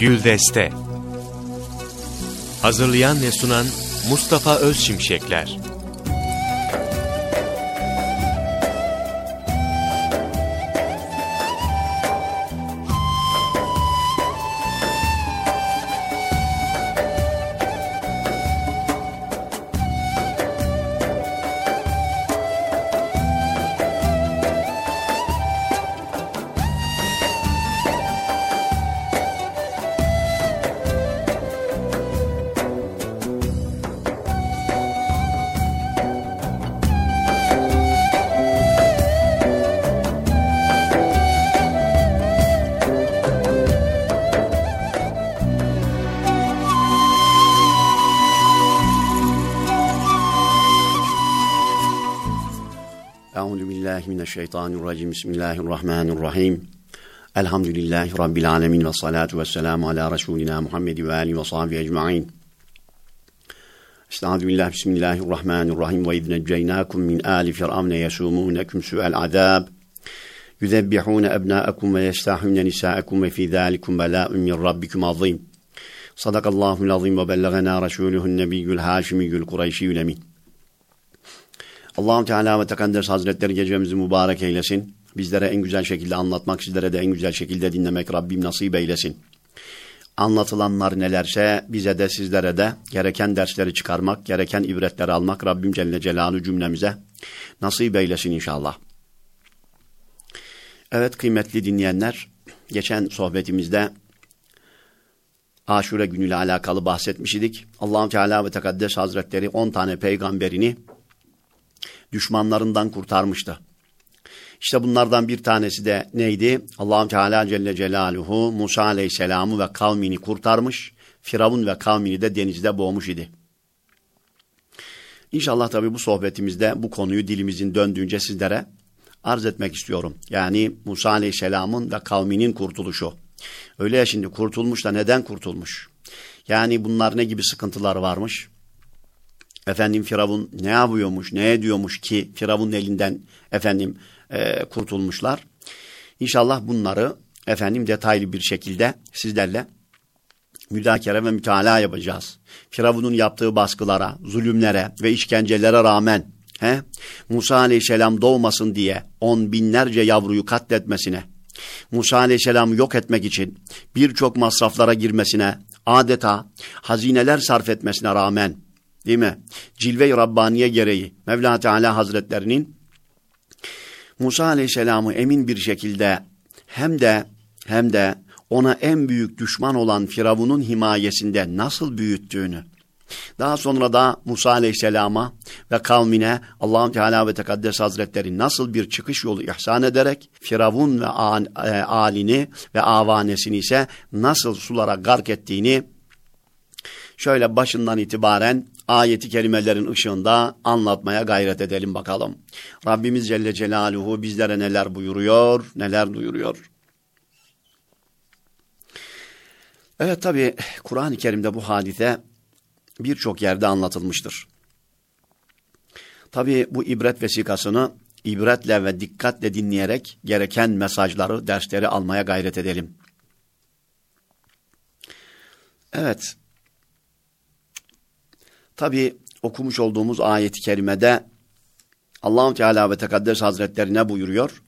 Güldeste Hazırlayan ve sunan Mustafa Özşimşekler mineşşeytanirracim. Bismillahirrahmanirrahim. Elhamdülillahi rabbil alamin ve salatu vesselamu ala resulina Muhammed ve alihi ve sahbihi ecmaîn. Estaizu billah bismillahirrahmanirrahim ve idneceynakum min ali firavne yesumunekum su'el azab yuzebbihune ebnâekum ve yestahune nisâekum ve fî zâlikum belâ'un min rabbikum azîm. Sadakallahul azîm ve bellegena resûluhun nebiyyül hâşimiyyül kureyşiyyül emin. Allahu Teala ve Tekaddes Hazretleri gecemizi mübarek eylesin. Bizlere en güzel şekilde anlatmak, sizlere de en güzel şekilde dinlemek Rabbim nasip eylesin. Anlatılanlar nelerse bize de sizlere de gereken dersleri çıkarmak, gereken ibretleri almak Rabbim Celle Celaluhu cümlemize nasip eylesin inşallah. Evet kıymetli dinleyenler, geçen sohbetimizde Aşure günüyle alakalı bahsetmiş idik. Allahu Teala ve Tekaddes Hazretleri 10 tane peygamberini düşmanlarından kurtarmıştı. İşte bunlardan bir tanesi de neydi? Allahu Teala Celle Celaluhu Musa Aleyhisselam'ı ve kavmini kurtarmış. Firavun ve kavmini de denizde boğmuş idi. İnşallah tabi bu sohbetimizde bu konuyu dilimizin döndüğünce sizlere arz etmek istiyorum. Yani Musa Aleyhisselam'ın ve kavminin kurtuluşu. Öyle ya şimdi kurtulmuş da neden kurtulmuş? Yani bunlar ne gibi sıkıntılar varmış? Efendim Firavun ne yapıyormuş, ne ediyormuş ki Firavun'un elinden efendim e, kurtulmuşlar. İnşallah bunları efendim detaylı bir şekilde sizlerle müzakere ve mütalaa yapacağız. Firavun'un yaptığı baskılara, zulümlere ve işkencelere rağmen he, Musa aleyhisselam doğmasın diye on binlerce yavruyu katletmesine, Musa aleyhisselam yok etmek için birçok masraflara girmesine, adeta hazineler sarf etmesine rağmen Değil mi? Cilve-i Rabbaniye gereği Mevla Teala Hazretlerinin Musa Aleyhisselam'ı emin bir şekilde hem de hem de ona en büyük düşman olan Firavun'un himayesinde nasıl büyüttüğünü, daha sonra da Musa Aleyhisselam'a ve kavmine allah Teala ve Tekaddes Hazretleri nasıl bir çıkış yolu ihsan ederek Firavun ve alini ve avanesini ise nasıl sulara gark ettiğini şöyle başından itibaren ayeti kelimelerin ışığında anlatmaya gayret edelim bakalım. Rabbimiz Celle Celaluhu bizlere neler buyuruyor, neler duyuruyor. Evet tabi Kur'an-ı Kerim'de bu hadise birçok yerde anlatılmıştır. Tabi bu ibret vesikasını ibretle ve dikkatle dinleyerek gereken mesajları, dersleri almaya gayret edelim. Evet, Tabi okumuş olduğumuz ayeti kerimede Allahu Teala ve Tekaddes Hazretleri ne buyuruyor?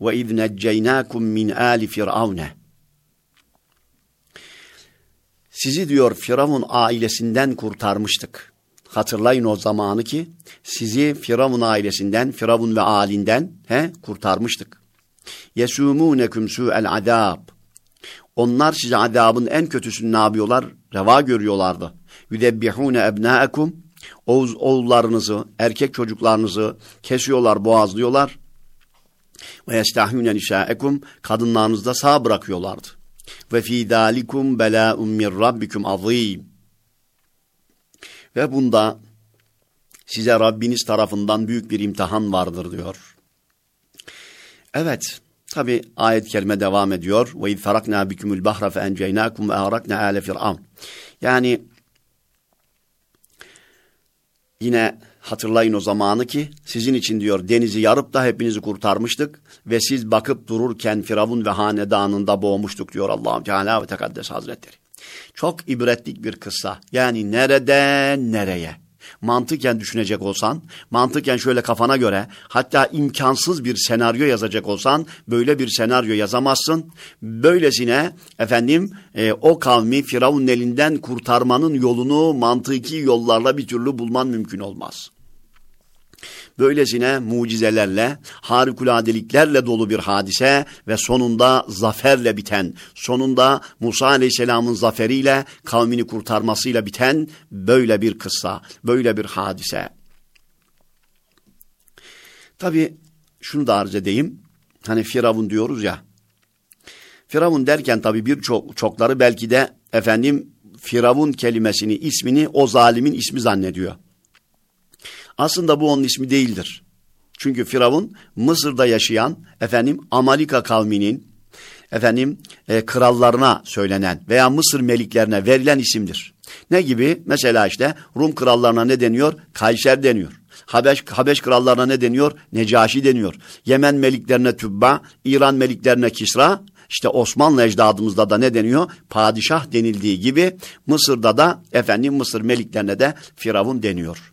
Ve iz necceynakum min ali firavne. Sizi diyor Firavun ailesinden kurtarmıştık. Hatırlayın o zamanı ki sizi Firavun ailesinden, Firavun ve alinden he, kurtarmıştık. Yesumunekum su'el adab. Onlar size adabın en kötüsünü ne yapıyorlar? Reva görüyorlardı. Yüdebbihune ebnâekum. Oğuz oğullarınızı, erkek çocuklarınızı kesiyorlar, boğazlıyorlar. Ve yestahûne nisâekum. Kadınlarınızı da sağ bırakıyorlardı. Ve fî dâlikum belâ'un min rabbikum azîm. Ve bunda size Rabbiniz tarafından büyük bir imtihan vardır diyor. Evet, tabi ayet-i kerime devam ediyor. Ve iz farakna bikumul bahra fe enceynakum ve ale fir'aun. Yani Yine Hatırlayın o zamanı ki sizin için diyor denizi yarıp da hepinizi kurtarmıştık ve siz bakıp dururken Firavun ve hanedanında boğmuştuk diyor Allah Teala ve Tekaddes Hazretleri. Çok ibretlik bir kıssa. Yani nereden nereye? Mantıken düşünecek olsan, mantıken şöyle kafana göre hatta imkansız bir senaryo yazacak olsan böyle bir senaryo yazamazsın. Böylesine efendim e, o kavmi Firavun'un elinden kurtarmanın yolunu mantıki yollarla bir türlü bulman mümkün olmaz. Böylesine mucizelerle, harikuladeliklerle dolu bir hadise ve sonunda zaferle biten, sonunda Musa Aleyhisselam'ın zaferiyle kavmini kurtarmasıyla biten böyle bir kıssa, böyle bir hadise. Tabi şunu da arz edeyim. Hani Firavun diyoruz ya. Firavun derken tabi birçok çokları belki de efendim Firavun kelimesini, ismini o zalimin ismi zannediyor. Aslında bu onun ismi değildir. Çünkü Firavun Mısır'da yaşayan efendim Amalika kavminin efendim e, krallarına söylenen veya Mısır meliklerine verilen isimdir. Ne gibi? Mesela işte Rum krallarına ne deniyor? Kayser deniyor. Habeş, Habeş krallarına ne deniyor? Necaşi deniyor. Yemen meliklerine Tübba, İran meliklerine Kisra, işte Osmanlı ecdadımızda da ne deniyor? Padişah denildiği gibi Mısır'da da efendim Mısır meliklerine de Firavun deniyor.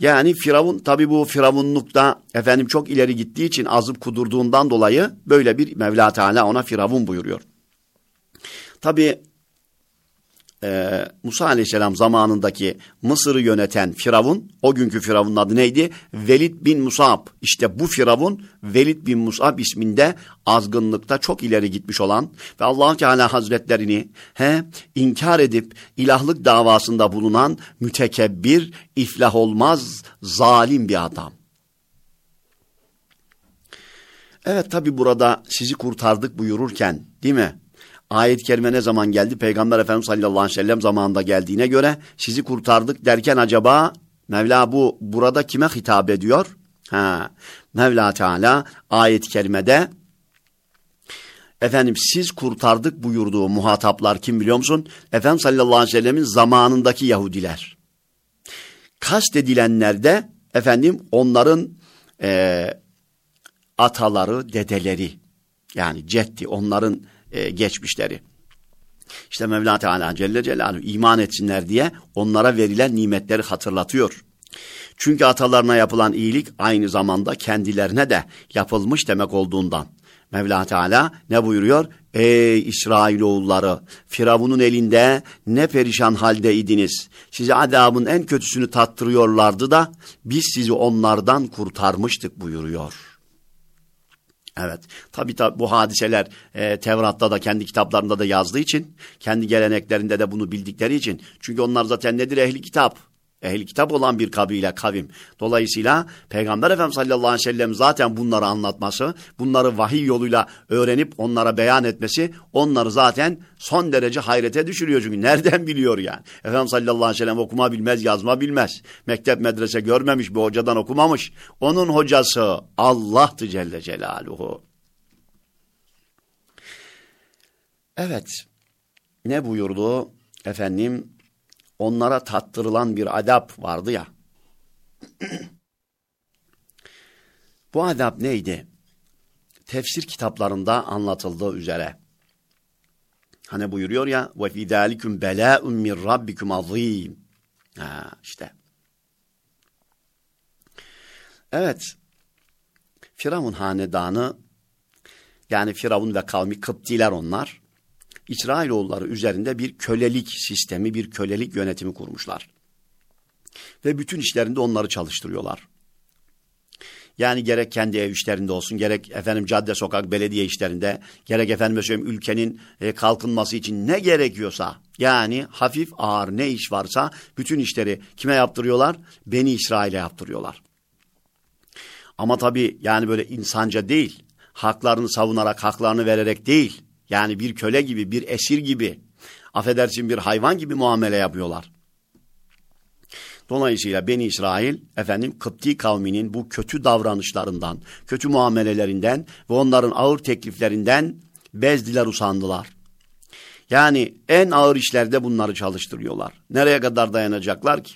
Yani Firavun tabi bu Firavunlukta efendim çok ileri gittiği için azıp kudurduğundan dolayı böyle bir Mevla Teala ona Firavun buyuruyor. Tabi e, Musa Aleyhisselam zamanındaki Mısır'ı yöneten Firavun, o günkü Firavun'un adı neydi? Velid bin Musab. İşte bu Firavun Velid bin Musab isminde azgınlıkta çok ileri gitmiş olan ve allah Teala Hazretlerini he, inkar edip ilahlık davasında bulunan mütekebbir, iflah olmaz, zalim bir adam. Evet tabi burada sizi kurtardık buyururken değil mi? Ayet-i kerime ne zaman geldi? Peygamber Efendimiz sallallahu aleyhi ve sellem zamanında geldiğine göre sizi kurtardık derken acaba Mevla bu burada kime hitap ediyor? Ha, Mevla Teala ayet-i kerimede efendim siz kurtardık buyurduğu muhataplar kim biliyor musun? Efendimiz sallallahu aleyhi ve sellemin zamanındaki Yahudiler. Kastedilenler de efendim onların e, ataları, dedeleri yani ceddi onların e, geçmişleri. İşte Mevla Teala Celle Celaluhu iman etsinler diye onlara verilen nimetleri hatırlatıyor. Çünkü atalarına yapılan iyilik aynı zamanda kendilerine de yapılmış demek olduğundan. Mevla Teala ne buyuruyor? Ey İsrailoğulları Firavun'un elinde ne perişan haldeydiniz. Size adabın en kötüsünü tattırıyorlardı da biz sizi onlardan kurtarmıştık buyuruyor. Evet. Tabi tabi bu hadiseler e, Tevrat'ta da kendi kitaplarında da yazdığı için, kendi geleneklerinde de bunu bildikleri için. Çünkü onlar zaten nedir? Ehli kitap. Ehli kitap olan bir kabile, kavim. Dolayısıyla Peygamber Efendimiz sallallahu aleyhi ve sellem zaten bunları anlatması, bunları vahiy yoluyla öğrenip onlara beyan etmesi onları zaten son derece hayrete düşürüyor. Çünkü nereden biliyor yani? Efendimiz sallallahu aleyhi ve sellem okuma bilmez, yazma bilmez. Mektep medrese görmemiş, bir hocadan okumamış. Onun hocası Allah'tı Celle Celaluhu. Evet, ne buyurdu efendim? Onlara tattırılan bir adap vardı ya. Bu adap neydi? Tefsir kitaplarında anlatıldığı üzere. Hani buyuruyor ya ve fi zalikum bela'un min rabbikum azim. Ha işte. Evet. Firavun hanedanı yani Firavun ve kavmi Kıptiler onlar. İsrailoğulları üzerinde bir kölelik sistemi, bir kölelik yönetimi kurmuşlar. Ve bütün işlerinde onları çalıştırıyorlar. Yani gerek kendi ev işlerinde olsun, gerek efendim cadde sokak belediye işlerinde, gerek efendim söyleyeyim ülkenin e, kalkınması için ne gerekiyorsa, yani hafif ağır ne iş varsa bütün işleri kime yaptırıyorlar? Beni İsrail'e yaptırıyorlar. Ama tabii yani böyle insanca değil, haklarını savunarak, haklarını vererek değil, yani bir köle gibi, bir esir gibi, affedersin bir hayvan gibi muamele yapıyorlar. Dolayısıyla Beni İsrail efendim Kıpti kavminin bu kötü davranışlarından, kötü muamelelerinden ve onların ağır tekliflerinden bezdiler usandılar. Yani en ağır işlerde bunları çalıştırıyorlar. Nereye kadar dayanacaklar ki?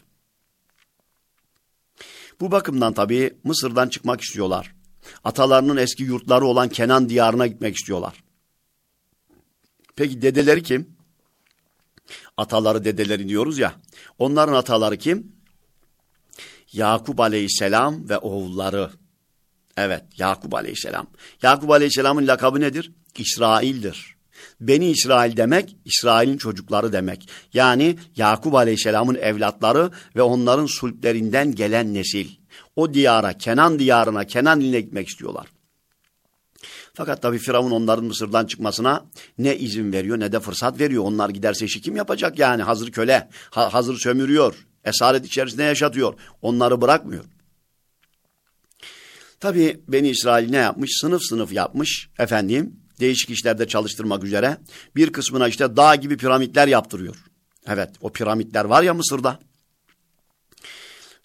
Bu bakımdan tabii Mısır'dan çıkmak istiyorlar. Atalarının eski yurtları olan Kenan diyarına gitmek istiyorlar. Peki dedeleri kim? Ataları dedeleri diyoruz ya. Onların ataları kim? Yakup aleyhisselam ve oğulları. Evet Yakup aleyhisselam. Yakup aleyhisselamın lakabı nedir? İsrail'dir. Beni İsrail demek, İsrail'in çocukları demek. Yani Yakup Aleyhisselam'ın evlatları ve onların sulplerinden gelen nesil. O diyara, Kenan diyarına, Kenan iline gitmek istiyorlar. Fakat tabi Firavun onların Mısır'dan çıkmasına ne izin veriyor ne de fırsat veriyor. Onlar giderse işi kim yapacak yani? Hazır köle, ha hazır sömürüyor, esaret içerisinde yaşatıyor. Onları bırakmıyor. Tabi Beni İsrail ne yapmış? Sınıf sınıf yapmış efendim değişik işlerde çalıştırmak üzere bir kısmına işte dağ gibi piramitler yaptırıyor. Evet o piramitler var ya Mısır'da.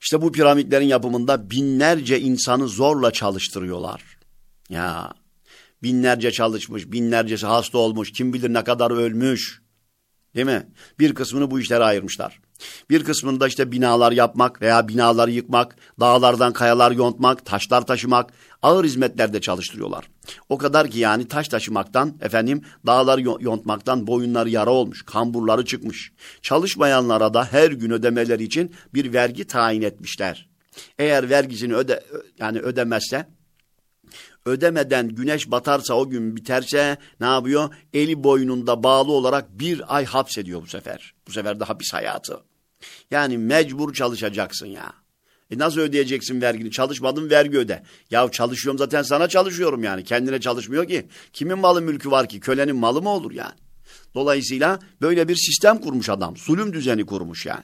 İşte bu piramitlerin yapımında binlerce insanı zorla çalıştırıyorlar. Ya binlerce çalışmış, binlercesi hasta olmuş, kim bilir ne kadar ölmüş. Değil mi? Bir kısmını bu işlere ayırmışlar. Bir kısmında işte binalar yapmak veya binaları yıkmak, dağlardan kayalar yontmak, taşlar taşımak, ağır hizmetlerde çalıştırıyorlar. O kadar ki yani taş taşımaktan, efendim dağları yontmaktan boyunları yara olmuş, kamburları çıkmış. Çalışmayanlara da her gün ödemeleri için bir vergi tayin etmişler. Eğer vergisini öde yani ödemezse ödemeden güneş batarsa o gün biterse ne yapıyor? Eli boynunda bağlı olarak bir ay hapsediyor bu sefer. Bu sefer de hapis hayatı. Yani mecbur çalışacaksın ya. E nasıl ödeyeceksin vergini? Çalışmadın vergi öde. Ya çalışıyorum zaten sana çalışıyorum yani. Kendine çalışmıyor ki. Kimin malı mülkü var ki? Kölenin malı mı olur yani? Dolayısıyla böyle bir sistem kurmuş adam. Zulüm düzeni kurmuş yani.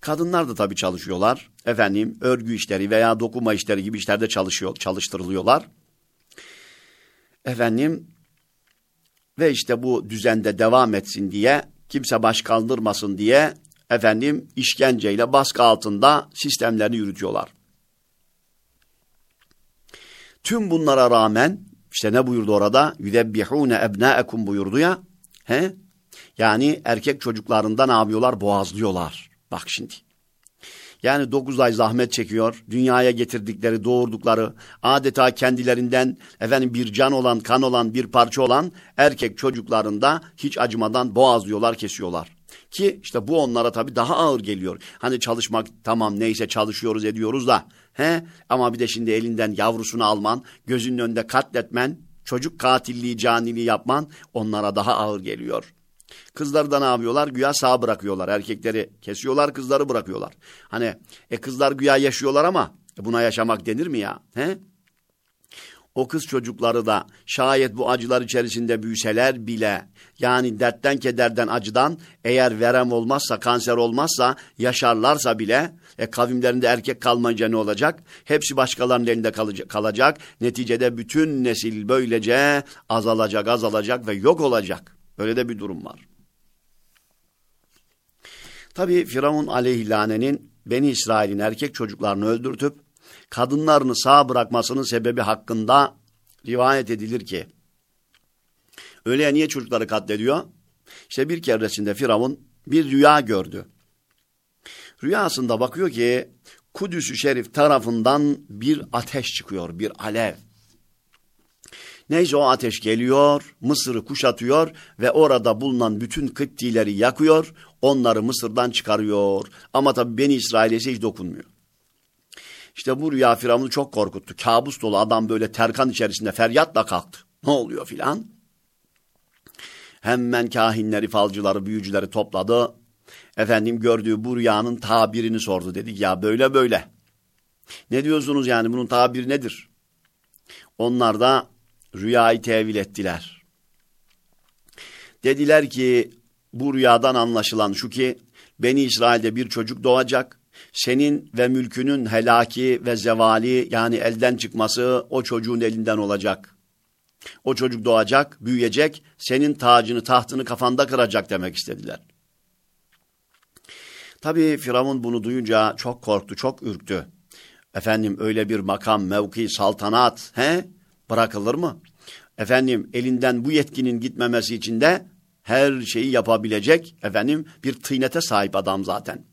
Kadınlar da tabii çalışıyorlar. Efendim örgü işleri veya dokuma işleri gibi işlerde çalışıyor, çalıştırılıyorlar. Efendim ve işte bu düzende devam etsin diye kimse baş kaldırmasın diye efendim işkenceyle baskı altında sistemlerini yürütüyorlar. Tüm bunlara rağmen işte ne buyurdu orada? Yüdebbihune ebnaekum buyurdu ya. He? Yani erkek çocuklarından ne yapıyorlar? Boğazlıyorlar. Bak şimdi. Yani dokuz ay zahmet çekiyor. Dünyaya getirdikleri, doğurdukları, adeta kendilerinden efendim bir can olan, kan olan, bir parça olan erkek çocuklarında hiç acımadan boğazlıyorlar, kesiyorlar. Ki işte bu onlara tabii daha ağır geliyor. Hani çalışmak tamam neyse çalışıyoruz ediyoruz da. He? Ama bir de şimdi elinden yavrusunu alman, gözünün önünde katletmen, çocuk katilliği, caniliği yapman onlara daha ağır geliyor. Kızları da ne yapıyorlar? Güya sağ bırakıyorlar. Erkekleri kesiyorlar, kızları bırakıyorlar. Hani e kızlar güya yaşıyorlar ama buna yaşamak denir mi ya? He? O kız çocukları da şayet bu acılar içerisinde büyüseler bile yani dertten kederden acıdan eğer verem olmazsa kanser olmazsa yaşarlarsa bile e, kavimlerinde erkek kalmayınca ne olacak? Hepsi başkalarının elinde kalacak, kalacak. Neticede bütün nesil böylece azalacak azalacak ve yok olacak. Öyle de bir durum var. Tabi Firavun aleyhilanenin Beni İsrail'in erkek çocuklarını öldürtüp kadınlarını sağ bırakmasının sebebi hakkında rivayet edilir ki öyle niye çocukları katlediyor? İşte bir keresinde Firavun bir rüya gördü. Rüyasında bakıyor ki Kudüs-ü Şerif tarafından bir ateş çıkıyor, bir alev. Neyse o ateş geliyor, Mısır'ı kuşatıyor ve orada bulunan bütün Kıptileri yakıyor, onları Mısır'dan çıkarıyor. Ama tabii Beni İsrail'e hiç dokunmuyor. İşte bu rüya Firavun'u çok korkuttu. Kabus dolu adam böyle terkan içerisinde feryatla kalktı. Ne oluyor filan? Hemen kahinleri, falcıları, büyücüleri topladı. Efendim gördüğü bu rüyanın tabirini sordu. Dedik ya böyle böyle. Ne diyorsunuz yani bunun tabiri nedir? Onlar da rüyayı tevil ettiler. Dediler ki bu rüyadan anlaşılan şu ki Beni İsrail'de bir çocuk doğacak. Senin ve mülkünün helaki ve zevali yani elden çıkması o çocuğun elinden olacak. O çocuk doğacak, büyüyecek, senin tacını, tahtını kafanda kıracak demek istediler. Tabii Firavun bunu duyunca çok korktu, çok ürktü. Efendim öyle bir makam, mevki, saltanat he? Bırakılır mı? Efendim elinden bu yetkinin gitmemesi için de her şeyi yapabilecek efendim bir tıynete sahip adam zaten.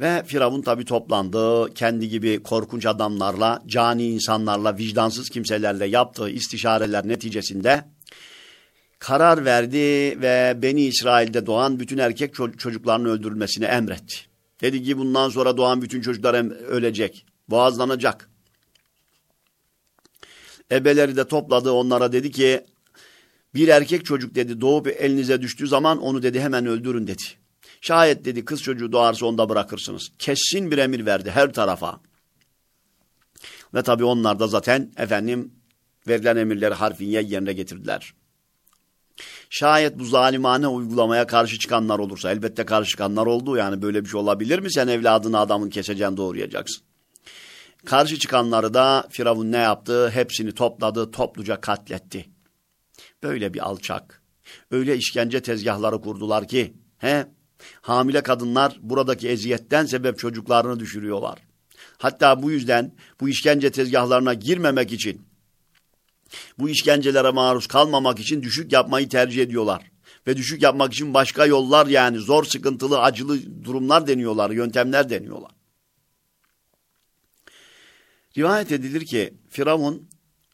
Ve Firavun tabi toplandı. Kendi gibi korkunç adamlarla, cani insanlarla, vicdansız kimselerle yaptığı istişareler neticesinde karar verdi ve Beni İsrail'de doğan bütün erkek çocuklarının öldürülmesini emretti. Dedi ki bundan sonra doğan bütün çocuklar ölecek, boğazlanacak. Ebeleri de topladı onlara dedi ki bir erkek çocuk dedi doğup elinize düştüğü zaman onu dedi hemen öldürün dedi. Şayet dedi kız çocuğu doğarsa onda bırakırsınız. Kesin bir emir verdi her tarafa. Ve tabi onlar da zaten efendim verilen emirleri harfiye yerine getirdiler. Şayet bu zalimane uygulamaya karşı çıkanlar olursa elbette karşı çıkanlar oldu. Yani böyle bir şey olabilir mi? Sen evladını adamın keseceksin doğrayacaksın. Karşı çıkanları da Firavun ne yaptı? Hepsini topladı, topluca katletti. Böyle bir alçak. Öyle işkence tezgahları kurdular ki, he? Hamile kadınlar buradaki eziyetten sebep çocuklarını düşürüyorlar. Hatta bu yüzden bu işkence tezgahlarına girmemek için, bu işkencelere maruz kalmamak için düşük yapmayı tercih ediyorlar. Ve düşük yapmak için başka yollar yani zor, sıkıntılı, acılı durumlar deniyorlar, yöntemler deniyorlar. Rivayet edilir ki Firavun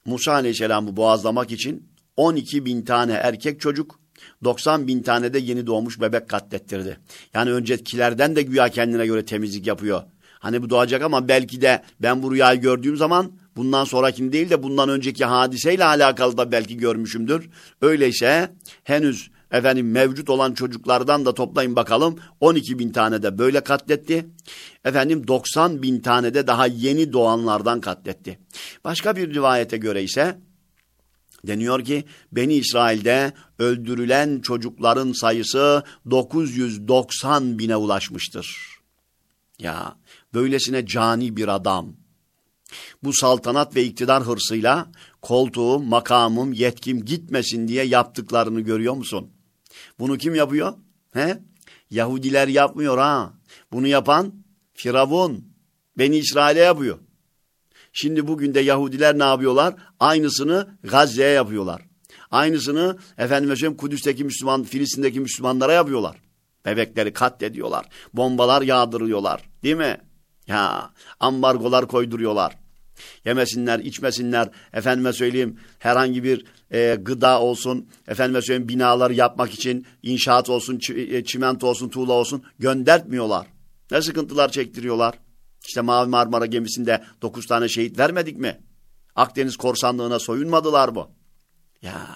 Musa Aleyhisselam'ı boğazlamak için 12 bin tane erkek çocuk 90 bin tane de yeni doğmuş bebek katlettirdi. Yani öncekilerden de güya kendine göre temizlik yapıyor. Hani bu doğacak ama belki de ben bu rüyayı gördüğüm zaman bundan sonraki değil de bundan önceki hadiseyle alakalı da belki görmüşümdür. Öyleyse henüz efendim mevcut olan çocuklardan da toplayın bakalım 12 bin tane de böyle katletti. Efendim 90 bin tane de daha yeni doğanlardan katletti. Başka bir rivayete göre ise Deniyor ki Beni İsrail'de öldürülen çocukların sayısı 990 bine ulaşmıştır. Ya böylesine cani bir adam. Bu saltanat ve iktidar hırsıyla koltuğum, makamım, yetkim gitmesin diye yaptıklarını görüyor musun? Bunu kim yapıyor? He? Yahudiler yapmıyor ha. Bunu yapan Firavun. Beni İsrail'e yapıyor. Şimdi bugün de Yahudiler ne yapıyorlar? Aynısını Gazze'ye yapıyorlar. Aynısını efendim söyleyeyim Kudüs'teki Müslüman, Filistin'deki Müslümanlara yapıyorlar. Bebekleri katlediyorlar. Bombalar yağdırıyorlar. Değil mi? Ya ambargolar koyduruyorlar. Yemesinler, içmesinler. Efendime söyleyeyim herhangi bir e, gıda olsun, efendime söyleyeyim binaları yapmak için inşaat olsun, e, çimento olsun, tuğla olsun göndertmiyorlar. Ne sıkıntılar çektiriyorlar. İşte Mavi Marmara gemisinde dokuz tane şehit vermedik mi? Akdeniz korsanlığına soyunmadılar mı? Ya.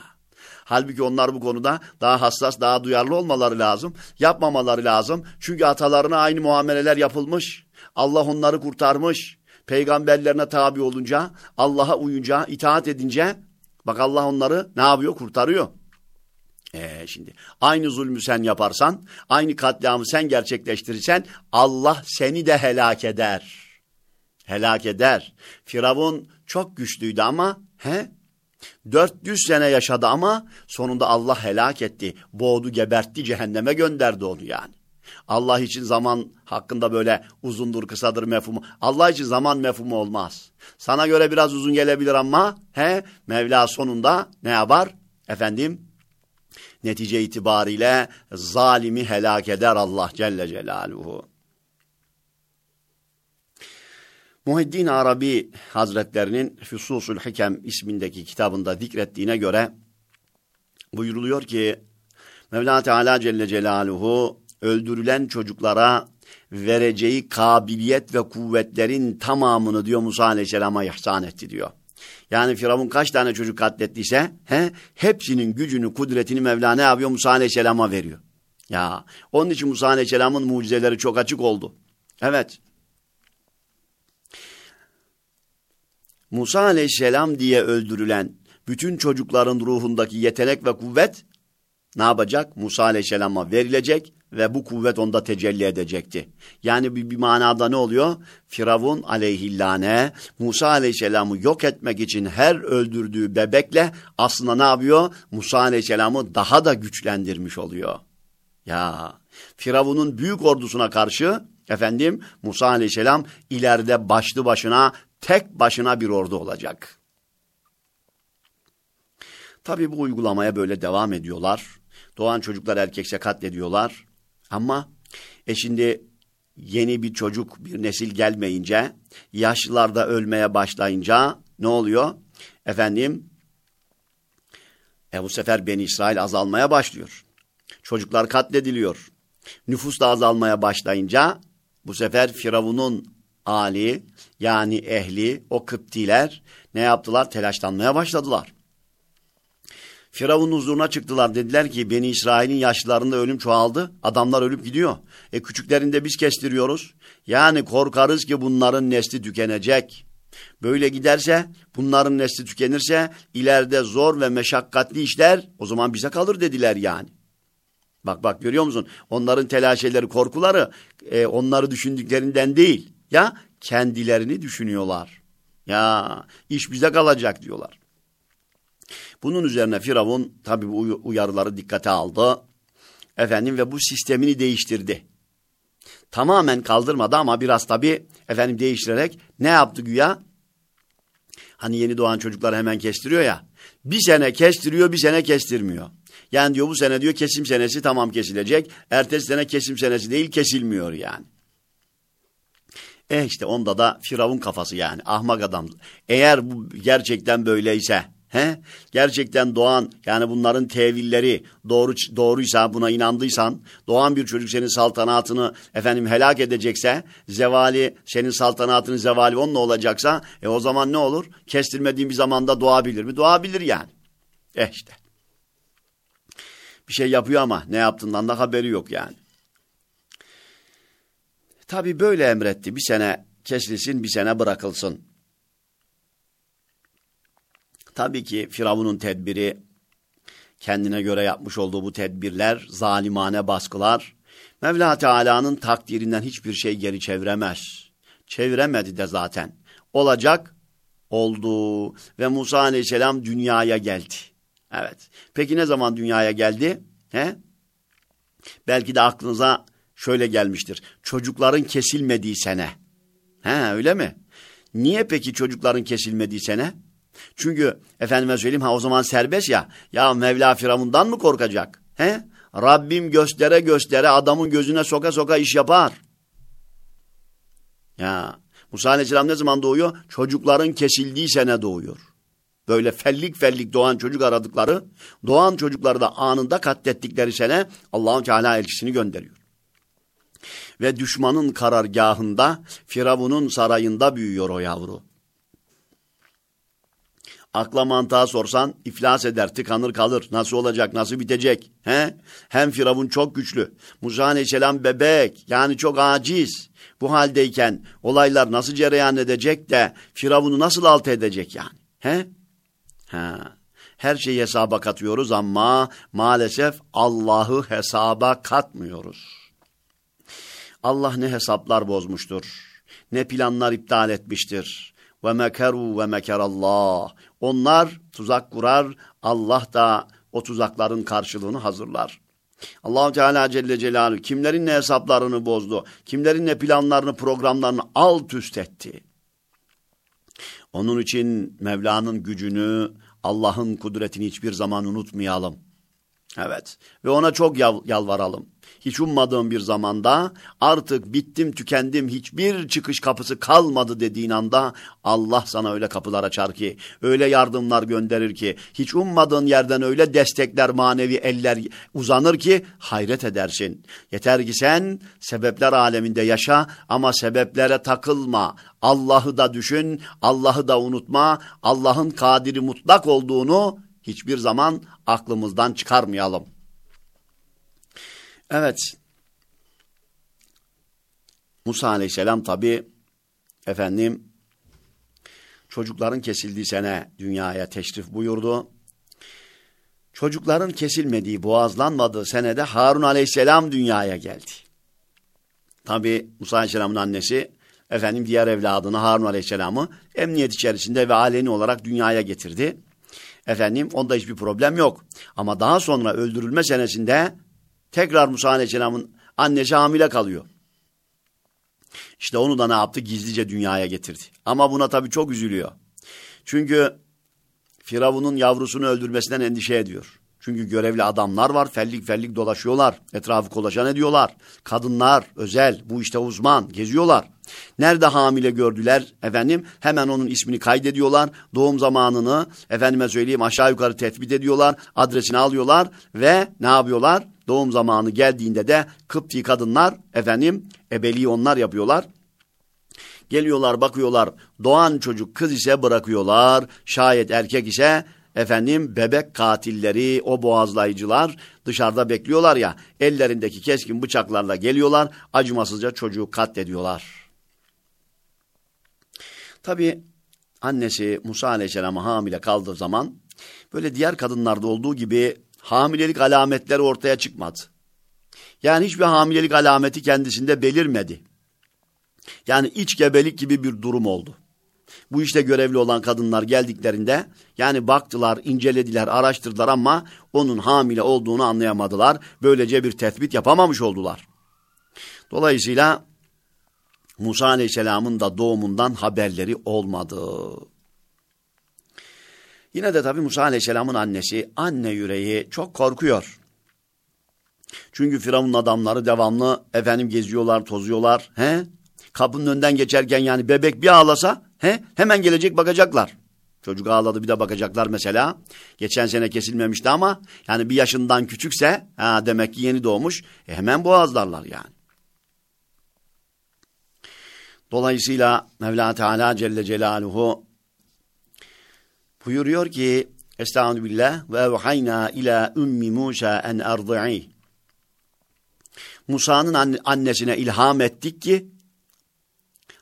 Halbuki onlar bu konuda daha hassas, daha duyarlı olmaları lazım. Yapmamaları lazım. Çünkü atalarına aynı muameleler yapılmış. Allah onları kurtarmış. Peygamberlerine tabi olunca, Allah'a uyunca, itaat edince bak Allah onları ne yapıyor? Kurtarıyor. Ee, şimdi aynı zulmü sen yaparsan, aynı katliamı sen gerçekleştirirsen Allah seni de helak eder. Helak eder. Firavun çok güçlüydü ama he? 400 sene yaşadı ama sonunda Allah helak etti. Boğdu, gebertti, cehenneme gönderdi onu yani. Allah için zaman hakkında böyle uzundur, kısadır mefhumu. Allah için zaman mefhumu olmaz. Sana göre biraz uzun gelebilir ama he Mevla sonunda ne yapar? Efendim Netice itibariyle zalimi helak eder Allah Celle Celaluhu. Muhiddin Arabi Hazretlerinin Füsusul Hikem ismindeki kitabında zikrettiğine göre buyuruluyor ki Mevla Teala Celle Celaluhu öldürülen çocuklara vereceği kabiliyet ve kuvvetlerin tamamını diyor Musa Aleyhisselam'a ihsan etti diyor. Yani Firavun kaç tane çocuk katlettiyse he, hepsinin gücünü, kudretini Mevla ne yapıyor? Musa Aleyhisselam'a veriyor. Ya onun için Musa Aleyhisselam'ın mucizeleri çok açık oldu. Evet. Musa Aleyhisselam diye öldürülen bütün çocukların ruhundaki yetenek ve kuvvet ne yapacak? Musa Aleyhisselam'a verilecek ve bu kuvvet onda tecelli edecekti. Yani bir, bir manada ne oluyor? Firavun aleyhillâne Musa aleyhisselamı yok etmek için her öldürdüğü bebekle aslında ne yapıyor? Musa aleyhisselamı daha da güçlendirmiş oluyor. Ya Firavun'un büyük ordusuna karşı efendim Musa aleyhisselam ileride başlı başına tek başına bir ordu olacak. Tabi bu uygulamaya böyle devam ediyorlar. Doğan çocuklar erkekse katlediyorlar. Ama e şimdi yeni bir çocuk, bir nesil gelmeyince, yaşlılarda ölmeye başlayınca ne oluyor? Efendim, e bu sefer Beni İsrail azalmaya başlıyor. Çocuklar katlediliyor. Nüfus da azalmaya başlayınca bu sefer Firavun'un Ali yani ehli o Kıptiler ne yaptılar? Telaşlanmaya başladılar. Firavun huzuruna çıktılar. Dediler ki Beni İsrail'in yaşlılarında ölüm çoğaldı. Adamlar ölüp gidiyor. E küçüklerinde biz kestiriyoruz. Yani korkarız ki bunların nesli tükenecek. Böyle giderse bunların nesli tükenirse ileride zor ve meşakkatli işler o zaman bize kalır dediler yani. Bak bak görüyor musun? Onların telaşeleri, korkuları e, onları düşündüklerinden değil. Ya kendilerini düşünüyorlar. Ya iş bize kalacak diyorlar. Bunun üzerine Firavun tabi bu uyarıları dikkate aldı. Efendim ve bu sistemini değiştirdi. Tamamen kaldırmadı ama biraz tabi efendim değiştirerek ne yaptı güya? Hani yeni doğan çocuklar hemen kestiriyor ya. Bir sene kestiriyor, bir sene kestirmiyor. Yani diyor bu sene diyor kesim senesi tamam kesilecek. Ertesi sene kesim senesi değil kesilmiyor yani. E işte onda da Firavun kafası yani ahmak adam. Eğer bu gerçekten böyleyse He? Gerçekten doğan yani bunların tevilleri doğru doğruysa buna inandıysan doğan bir çocuk senin saltanatını efendim helak edecekse zevali senin saltanatının zevali onunla olacaksa e o zaman ne olur? Kestirmediğin bir zamanda doğabilir mi? Doğabilir yani. Eh işte. Bir şey yapıyor ama ne yaptığından da haberi yok yani. Tabi böyle emretti. Bir sene kesilsin, bir sene bırakılsın. Tabii ki Firavun'un tedbiri, kendine göre yapmış olduğu bu tedbirler, zalimane baskılar, Mevla Teala'nın takdirinden hiçbir şey geri çeviremez. Çeviremedi de zaten. Olacak, oldu ve Musa Aleyhisselam dünyaya geldi. Evet. Peki ne zaman dünyaya geldi? He? Belki de aklınıza şöyle gelmiştir. Çocukların kesilmediği sene. He öyle mi? Niye peki çocukların kesilmediği sene? Çünkü efendime söyleyeyim ha o zaman serbest ya. Ya Mevla Firavundan mı korkacak? He? Rabbim göstere göstere adamın gözüne soka soka iş yapar. Ya Musa Aleyhisselam ne zaman doğuyor? Çocukların kesildiği sene doğuyor. Böyle fellik fellik doğan çocuk aradıkları, doğan çocukları da anında katlettikleri sene Allahu Teala elçisini gönderiyor. Ve düşmanın karargahında, Firavun'un sarayında büyüyor o yavru. Akla mantığa sorsan iflas eder, tıkanır kalır. Nasıl olacak, nasıl bitecek? He? Hem Firavun çok güçlü. Musa Aleyhisselam bebek, yani çok aciz. Bu haldeyken olaylar nasıl cereyan edecek de Firavun'u nasıl alt edecek yani? He? Ha. Her şeyi hesaba katıyoruz ama maalesef Allah'ı hesaba katmıyoruz. Allah ne hesaplar bozmuştur, ne planlar iptal etmiştir. Ve mekeru ve mekerallah. Onlar tuzak kurar, Allah da o tuzakların karşılığını hazırlar. allah Teala Celle Celaluhu kimlerin hesaplarını bozdu, kimlerin ne planlarını, programlarını alt üst etti. Onun için Mevla'nın gücünü, Allah'ın kudretini hiçbir zaman unutmayalım. Evet ve ona çok yal yalvaralım hiç ummadığım bir zamanda artık bittim tükendim hiçbir çıkış kapısı kalmadı dediğin anda Allah sana öyle kapılar açar ki öyle yardımlar gönderir ki hiç ummadığın yerden öyle destekler manevi eller uzanır ki hayret edersin. Yeter ki sen sebepler aleminde yaşa ama sebeplere takılma. Allah'ı da düşün, Allah'ı da unutma. Allah'ın kadiri mutlak olduğunu hiçbir zaman aklımızdan çıkarmayalım. Evet. Musa aleyhisselam tabi efendim çocukların kesildiği sene dünyaya teşrif buyurdu. Çocukların kesilmediği, boğazlanmadığı senede Harun aleyhisselam dünyaya geldi. Tabi Musa aleyhisselamın annesi efendim diğer evladını Harun aleyhisselamı emniyet içerisinde ve aleni olarak dünyaya getirdi. Efendim onda hiçbir problem yok. Ama daha sonra öldürülme senesinde Tekrar Musa Aleyhisselam'ın annesi hamile kalıyor. İşte onu da ne yaptı? Gizlice dünyaya getirdi. Ama buna tabii çok üzülüyor. Çünkü Firavun'un yavrusunu öldürmesinden endişe ediyor. Çünkü görevli adamlar var, fellik fellik dolaşıyorlar, etrafı kolaçan ediyorlar. Kadınlar, özel, bu işte uzman, geziyorlar. Nerede hamile gördüler efendim hemen onun ismini kaydediyorlar. Doğum zamanını efendime söyleyeyim aşağı yukarı tespit ediyorlar. Adresini alıyorlar ve ne yapıyorlar? Doğum zamanı geldiğinde de Kıpti kadınlar efendim ebeliği onlar yapıyorlar. Geliyorlar bakıyorlar doğan çocuk kız ise bırakıyorlar. Şayet erkek ise efendim bebek katilleri, o boğazlayıcılar dışarıda bekliyorlar ya, ellerindeki keskin bıçaklarla geliyorlar, acımasızca çocuğu katlediyorlar. Tabi annesi Musa Aleyhisselam'a hamile kaldığı zaman, böyle diğer kadınlarda olduğu gibi hamilelik alametleri ortaya çıkmadı. Yani hiçbir hamilelik alameti kendisinde belirmedi. Yani iç gebelik gibi bir durum oldu bu işte görevli olan kadınlar geldiklerinde yani baktılar, incelediler, araştırdılar ama onun hamile olduğunu anlayamadılar. Böylece bir tespit yapamamış oldular. Dolayısıyla Musa Aleyhisselam'ın da doğumundan haberleri olmadı. Yine de tabii Musa Aleyhisselam'ın annesi, anne yüreği çok korkuyor. Çünkü Firavun'un adamları devamlı efendim geziyorlar, tozuyorlar. He? Kapının önden geçerken yani bebek bir ağlasa He? Hemen gelecek bakacaklar. Çocuk ağladı bir de bakacaklar mesela. Geçen sene kesilmemişti ama yani bir yaşından küçükse ha demek ki yeni doğmuş. E hemen boğazlarlar yani. Dolayısıyla Mevla Teala Celle Celaluhu buyuruyor ki Estağfirullah ve evhayna ila ummi Musa en erdi'i Musa'nın annesine ilham ettik ki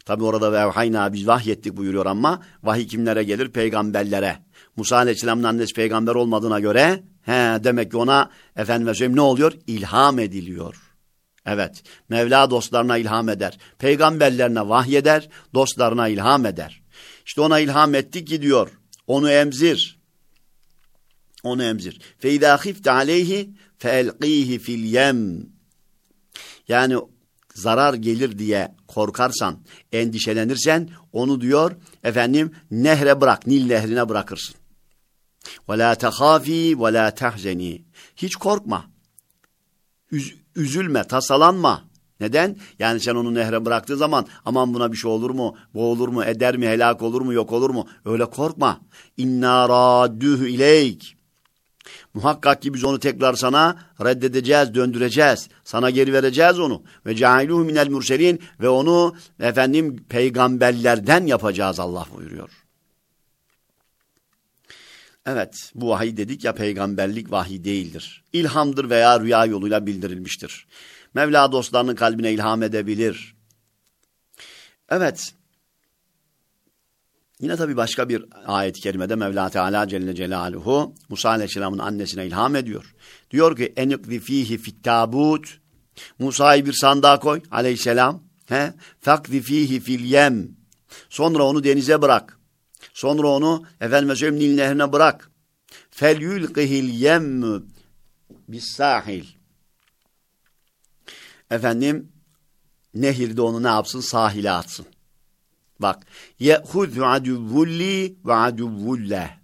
Tabi orada ve evhayna biz vahyettik buyuruyor ama vahiy kimlere gelir? Peygamberlere. Musa Aleyhisselam'ın annesi peygamber olmadığına göre he, demek ki ona efendime söyleyeyim ne oluyor? İlham ediliyor. Evet. Mevla dostlarına ilham eder. Peygamberlerine vahyeder, dostlarına ilham eder. İşte ona ilham ettik ki diyor. Onu emzir. Onu emzir. Fe izâ khifte aleyhi fe fil yem. Yani zarar gelir diye korkarsan, endişelenirsen onu diyor efendim nehre bırak, Nil nehrine bırakırsın. Ve la tehafi ve la tahzeni. Hiç korkma. Üz, üzülme, tasalanma. Neden? Yani sen onu nehre bıraktığı zaman aman buna bir şey olur mu, boğulur mu, eder mi, helak olur mu, yok olur mu? Öyle korkma. İnna radduhu ileyk. Muhakkak ki biz onu tekrar sana reddedeceğiz, döndüreceğiz. Sana geri vereceğiz onu. Ve cailuhu minel murselin ve onu efendim peygamberlerden yapacağız Allah buyuruyor. Evet bu vahiy dedik ya peygamberlik vahiy değildir. İlhamdır veya rüya yoluyla bildirilmiştir. Mevla dostlarının kalbine ilham edebilir. Evet Yine tabi başka bir ayet-i kerimede Mevla Teala Celle Celaluhu Musa Aleyhisselam'ın annesine ilham ediyor. Diyor ki enikli fihi fit tabut Musa'yı bir sandığa koy aleyhisselam. He? Fakzi fihi fil yem. Sonra onu denize bırak. Sonra onu efendime söyleyeyim Nil nehrine bırak. Fel yulqihil yem bis sahil. Efendim nehirde onu ne yapsın? Sahile atsın. Bak. Ye'hudhu aduvvulli ve aduvvulleh.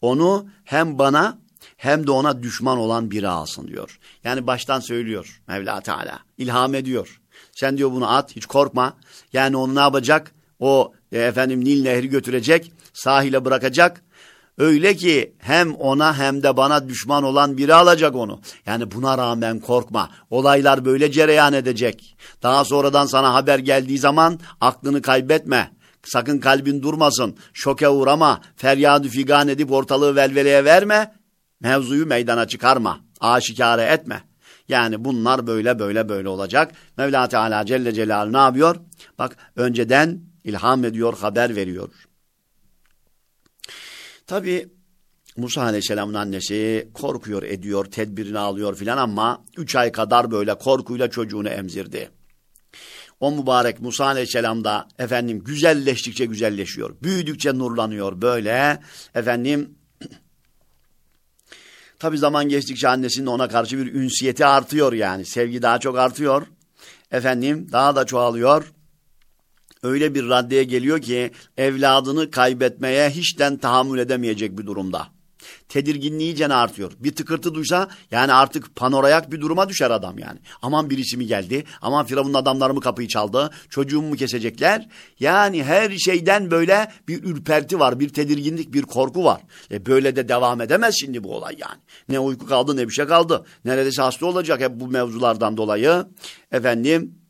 Onu hem bana hem de ona düşman olan biri alsın diyor. Yani baştan söylüyor Mevla Teala. İlham ediyor. Sen diyor bunu at hiç korkma. Yani onu ne yapacak? O e, efendim Nil Nehri götürecek, sahile bırakacak. Öyle ki hem ona hem de bana düşman olan biri alacak onu. Yani buna rağmen korkma. Olaylar böyle cereyan edecek. Daha sonradan sana haber geldiği zaman aklını kaybetme. Sakın kalbin durmasın. Şoke uğrama. Feryadı figan edip ortalığı velveleye verme. Mevzuyu meydana çıkarma. Aşikare etme. Yani bunlar böyle böyle böyle olacak. Mevla Teala Celle Celaluhu ne yapıyor? Bak önceden ilham ediyor, haber veriyor. Tabi Musa Aleyhisselam'ın annesi korkuyor ediyor, tedbirini alıyor filan ama üç ay kadar böyle korkuyla çocuğunu emzirdi. O mübarek Musa Aleyhisselam da efendim güzelleştikçe güzelleşiyor. Büyüdükçe nurlanıyor böyle. Efendim tabi zaman geçtikçe annesinin ona karşı bir ünsiyeti artıyor yani. Sevgi daha çok artıyor. Efendim daha da çoğalıyor öyle bir raddeye geliyor ki evladını kaybetmeye hiçten tahammül edemeyecek bir durumda. Tedirginliği iyice artıyor. Bir tıkırtı duysa yani artık panorayak bir duruma düşer adam yani. Aman birisi mi geldi? Aman Firavun'un adamları mı kapıyı çaldı? Çocuğumu mu kesecekler? Yani her şeyden böyle bir ürperti var, bir tedirginlik, bir korku var. E böyle de devam edemez şimdi bu olay yani. Ne uyku kaldı ne bir şey kaldı. Neredeyse hasta olacak hep bu mevzulardan dolayı. Efendim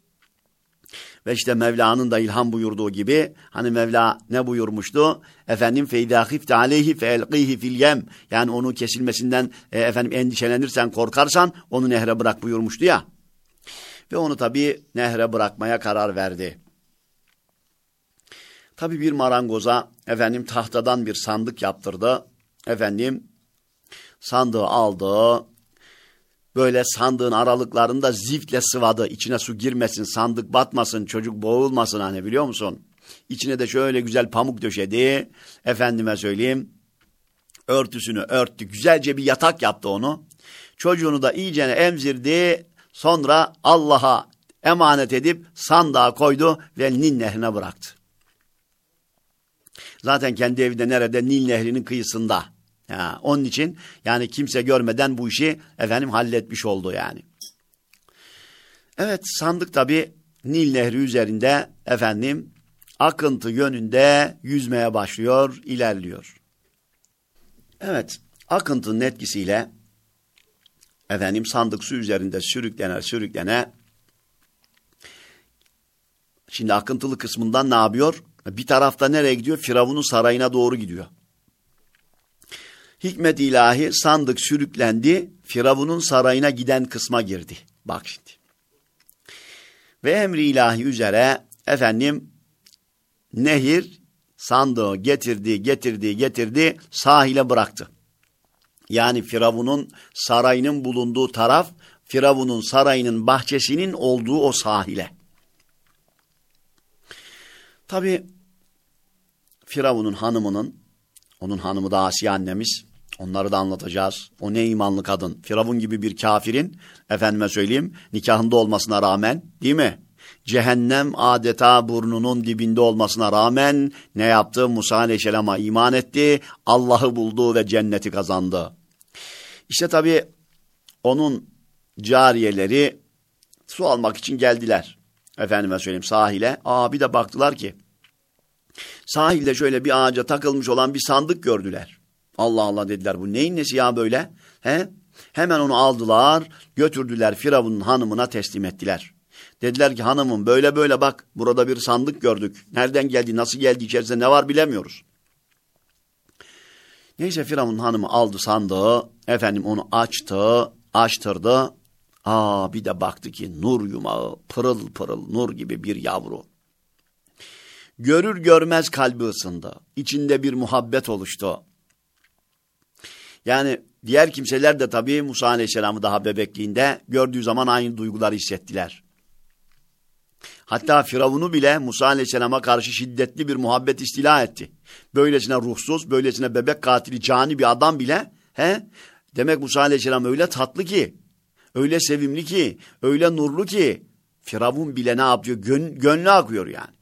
ve işte Mevla'nın da ilham buyurduğu gibi hani Mevla ne buyurmuştu? Efendim feyda khifte aleyhi fe elqihi fil yem. Yani onun kesilmesinden e, efendim endişelenirsen korkarsan onu nehre bırak buyurmuştu ya. Ve onu tabi nehre bırakmaya karar verdi. Tabi bir marangoza efendim tahtadan bir sandık yaptırdı. Efendim sandığı aldı, böyle sandığın aralıklarında ziftle sıvadı. İçine su girmesin, sandık batmasın, çocuk boğulmasın hani biliyor musun? İçine de şöyle güzel pamuk döşedi. Efendime söyleyeyim. Örtüsünü örttü. Güzelce bir yatak yaptı onu. Çocuğunu da iyicene emzirdi. Sonra Allah'a emanet edip sandığa koydu ve Nil nehrine bıraktı. Zaten kendi evinde nerede? Nil nehrinin kıyısında. Ya, onun için yani kimse görmeden bu işi efendim halletmiş oldu yani. Evet sandık tabi Nil Nehri üzerinde efendim akıntı yönünde yüzmeye başlıyor, ilerliyor. Evet akıntının etkisiyle efendim sandık su üzerinde sürüklene sürüklene şimdi akıntılı kısmından ne yapıyor? Bir tarafta nereye gidiyor? Firavun'un sarayına doğru gidiyor. Hikmet ilahi sandık sürüklendi, Firavun'un sarayına giden kısma girdi. Bak şimdi. Ve emri ilahi üzere efendim nehir sandığı getirdi, getirdi, getirdi, sahile bıraktı. Yani Firavun'un sarayının bulunduğu taraf, Firavun'un sarayının bahçesinin olduğu o sahile. Tabi Firavun'un hanımının, onun hanımı da Asiye annemiz, Onları da anlatacağız. O ne imanlı kadın. Firavun gibi bir kafirin, efendime söyleyeyim, nikahında olmasına rağmen, değil mi? Cehennem adeta burnunun dibinde olmasına rağmen ne yaptı? Musa Aleyhisselam'a iman etti, Allah'ı buldu ve cenneti kazandı. İşte tabii onun cariyeleri su almak için geldiler. Efendime söyleyeyim sahile. Aa bir de baktılar ki sahilde şöyle bir ağaca takılmış olan bir sandık gördüler. Allah Allah dediler bu neyin nesi ya böyle? He? Hemen onu aldılar götürdüler Firavun'un hanımına teslim ettiler. Dediler ki hanımım böyle böyle bak burada bir sandık gördük. Nereden geldi nasıl geldi içerisinde ne var bilemiyoruz. Neyse Firavun'un hanımı aldı sandığı efendim onu açtı açtırdı. Aa bir de baktı ki nur yumağı pırıl pırıl nur gibi bir yavru. Görür görmez kalbi ısındı. İçinde bir muhabbet oluştu. Yani diğer kimseler de tabii Musa Aleyhisselam'ı daha bebekliğinde gördüğü zaman aynı duyguları hissettiler. Hatta Firavun'u bile Musa Aleyhisselam'a karşı şiddetli bir muhabbet istila etti. Böylesine ruhsuz, böylesine bebek katili, cani bir adam bile he? Demek Musa Aleyhisselam öyle tatlı ki, öyle sevimli ki, öyle nurlu ki Firavun bile ne yapıyor? Gön, gönlü akıyor yani.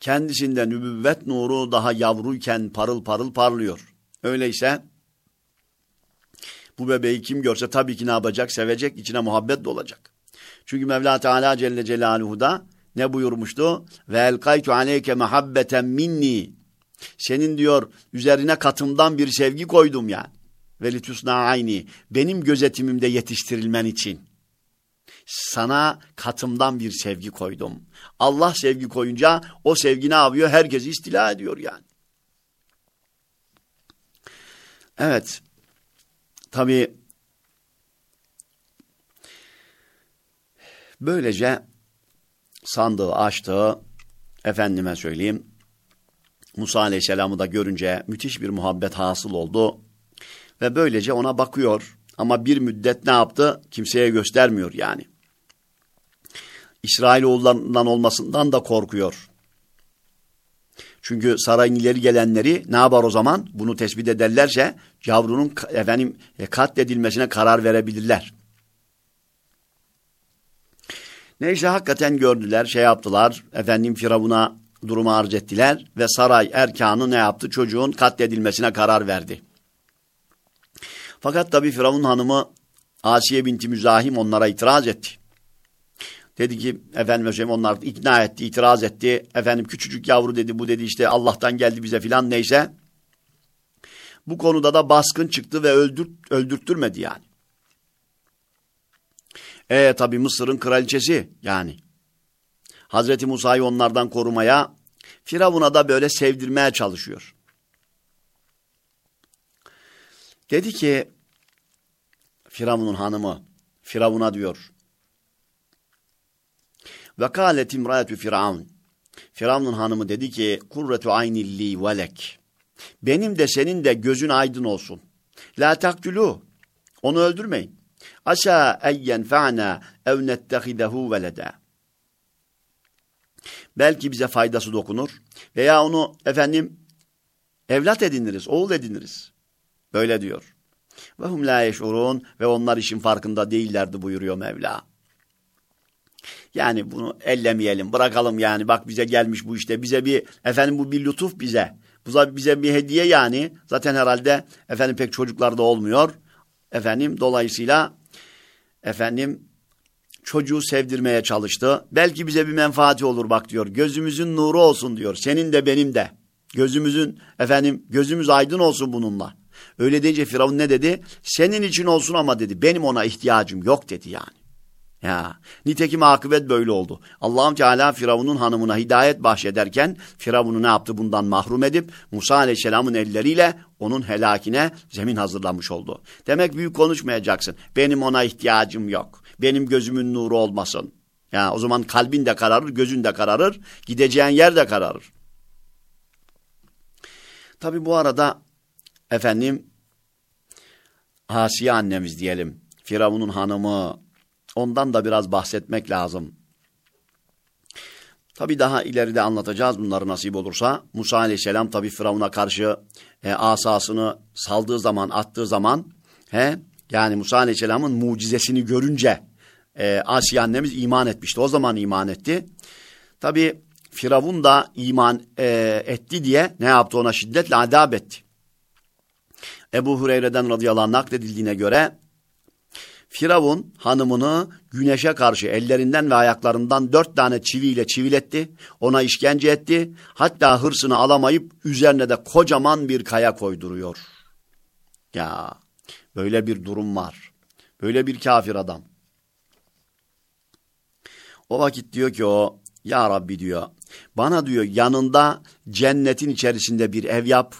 Kendisinde nübüvvet nuru daha yavruyken parıl parıl parlıyor. Öyleyse bu bebeği kim görse tabii ki ne yapacak? Sevecek, içine muhabbet dolacak. Çünkü Mevla Teala Celle Celaluhu da ne buyurmuştu? Ve elkaytu aleyke mehabbeten minni. Senin diyor üzerine katımdan bir sevgi koydum yani. Ve litusna ayni. Benim gözetimimde yetiştirilmen için. Sana katımdan bir sevgi koydum. Allah sevgi koyunca o sevgi ne yapıyor? Herkesi istila ediyor yani. Evet. Tabi böylece sandığı açtı. Efendime söyleyeyim. Musa Aleyhisselam'ı da görünce müthiş bir muhabbet hasıl oldu. Ve böylece ona bakıyor. Ama bir müddet ne yaptı? Kimseye göstermiyor yani. İsrailoğullarından olmasından da korkuyor. Çünkü sarayın ileri gelenleri ne yapar o zaman? Bunu tespit ederlerse yavrunun efendim e, katledilmesine karar verebilirler. Neyse hakikaten gördüler, şey yaptılar. Efendim Firavun'a durumu arz ettiler ve saray erkanı ne yaptı? Çocuğun katledilmesine karar verdi. Fakat tabi Firavun hanımı Asiye binti Müzahim onlara itiraz etti. Dedi ki efendim hocam onlar ikna etti, itiraz etti. Efendim küçücük yavru dedi bu dedi işte Allah'tan geldi bize filan neyse. Bu konuda da baskın çıktı ve öldür, öldürttürmedi yani. E tabi Mısır'ın kraliçesi yani. Hazreti Musa'yı onlardan korumaya, Firavun'a da böyle sevdirmeye çalışıyor. Dedi ki Firavun'un hanımı, Firavun'a diyor. Ve kâlet imrâetü Firavun. Firavun'un hanımı dedi ki, kurretu aynilli velek. Benim de senin de gözün aydın olsun. La taktulu. Onu öldürmeyin. Asa eyyen fa'na ev nettehidehu veleda. Belki bize faydası dokunur veya onu efendim evlat ediniriz, oğul ediniriz. Böyle diyor. Ve hum la ve onlar işin farkında değillerdi buyuruyor Mevla. Yani bunu ellemeyelim, bırakalım yani. Bak bize gelmiş bu işte. Bize bir efendim bu bir lütuf bize. Bu bize bir hediye yani. Zaten herhalde efendim pek çocuklarda olmuyor. Efendim dolayısıyla efendim çocuğu sevdirmeye çalıştı. Belki bize bir menfaati olur bak diyor. Gözümüzün nuru olsun diyor. Senin de benim de. Gözümüzün efendim gözümüz aydın olsun bununla. Öyle deyince Firavun ne dedi? Senin için olsun ama dedi. Benim ona ihtiyacım yok dedi yani. Ya nitekim akıbet böyle oldu. Allah'ım Teala Firavun'un hanımına hidayet bahşederken Firavun'u ne yaptı bundan mahrum edip Musa Aleyhisselam'ın elleriyle onun helakine zemin hazırlamış oldu. Demek büyük konuşmayacaksın. Benim ona ihtiyacım yok. Benim gözümün nuru olmasın. Ya o zaman kalbin de kararır, gözün de kararır, gideceğin yer de kararır. Tabi bu arada efendim Hasiye annemiz diyelim. Firavun'un hanımı, Ondan da biraz bahsetmek lazım. Tabi daha ileride anlatacağız bunları nasip olursa. Musa aleyhisselam tabi Firavun'a karşı e, asasını saldığı zaman, attığı zaman he, yani Musa aleyhisselamın mucizesini görünce e, Asiye annemiz iman etmişti. O zaman iman etti. Tabi Firavun da iman e, etti diye ne yaptı ona şiddetle adab etti. Ebu Hureyre'den radıyallahu anh nakledildiğine göre Firavun hanımını güneşe karşı ellerinden ve ayaklarından dört tane çiviyle çiviletti. Ona işkence etti. Hatta hırsını alamayıp üzerine de kocaman bir kaya koyduruyor. Ya böyle bir durum var. Böyle bir kafir adam. O vakit diyor ki o ya Rabbi diyor bana diyor yanında cennetin içerisinde bir ev yap.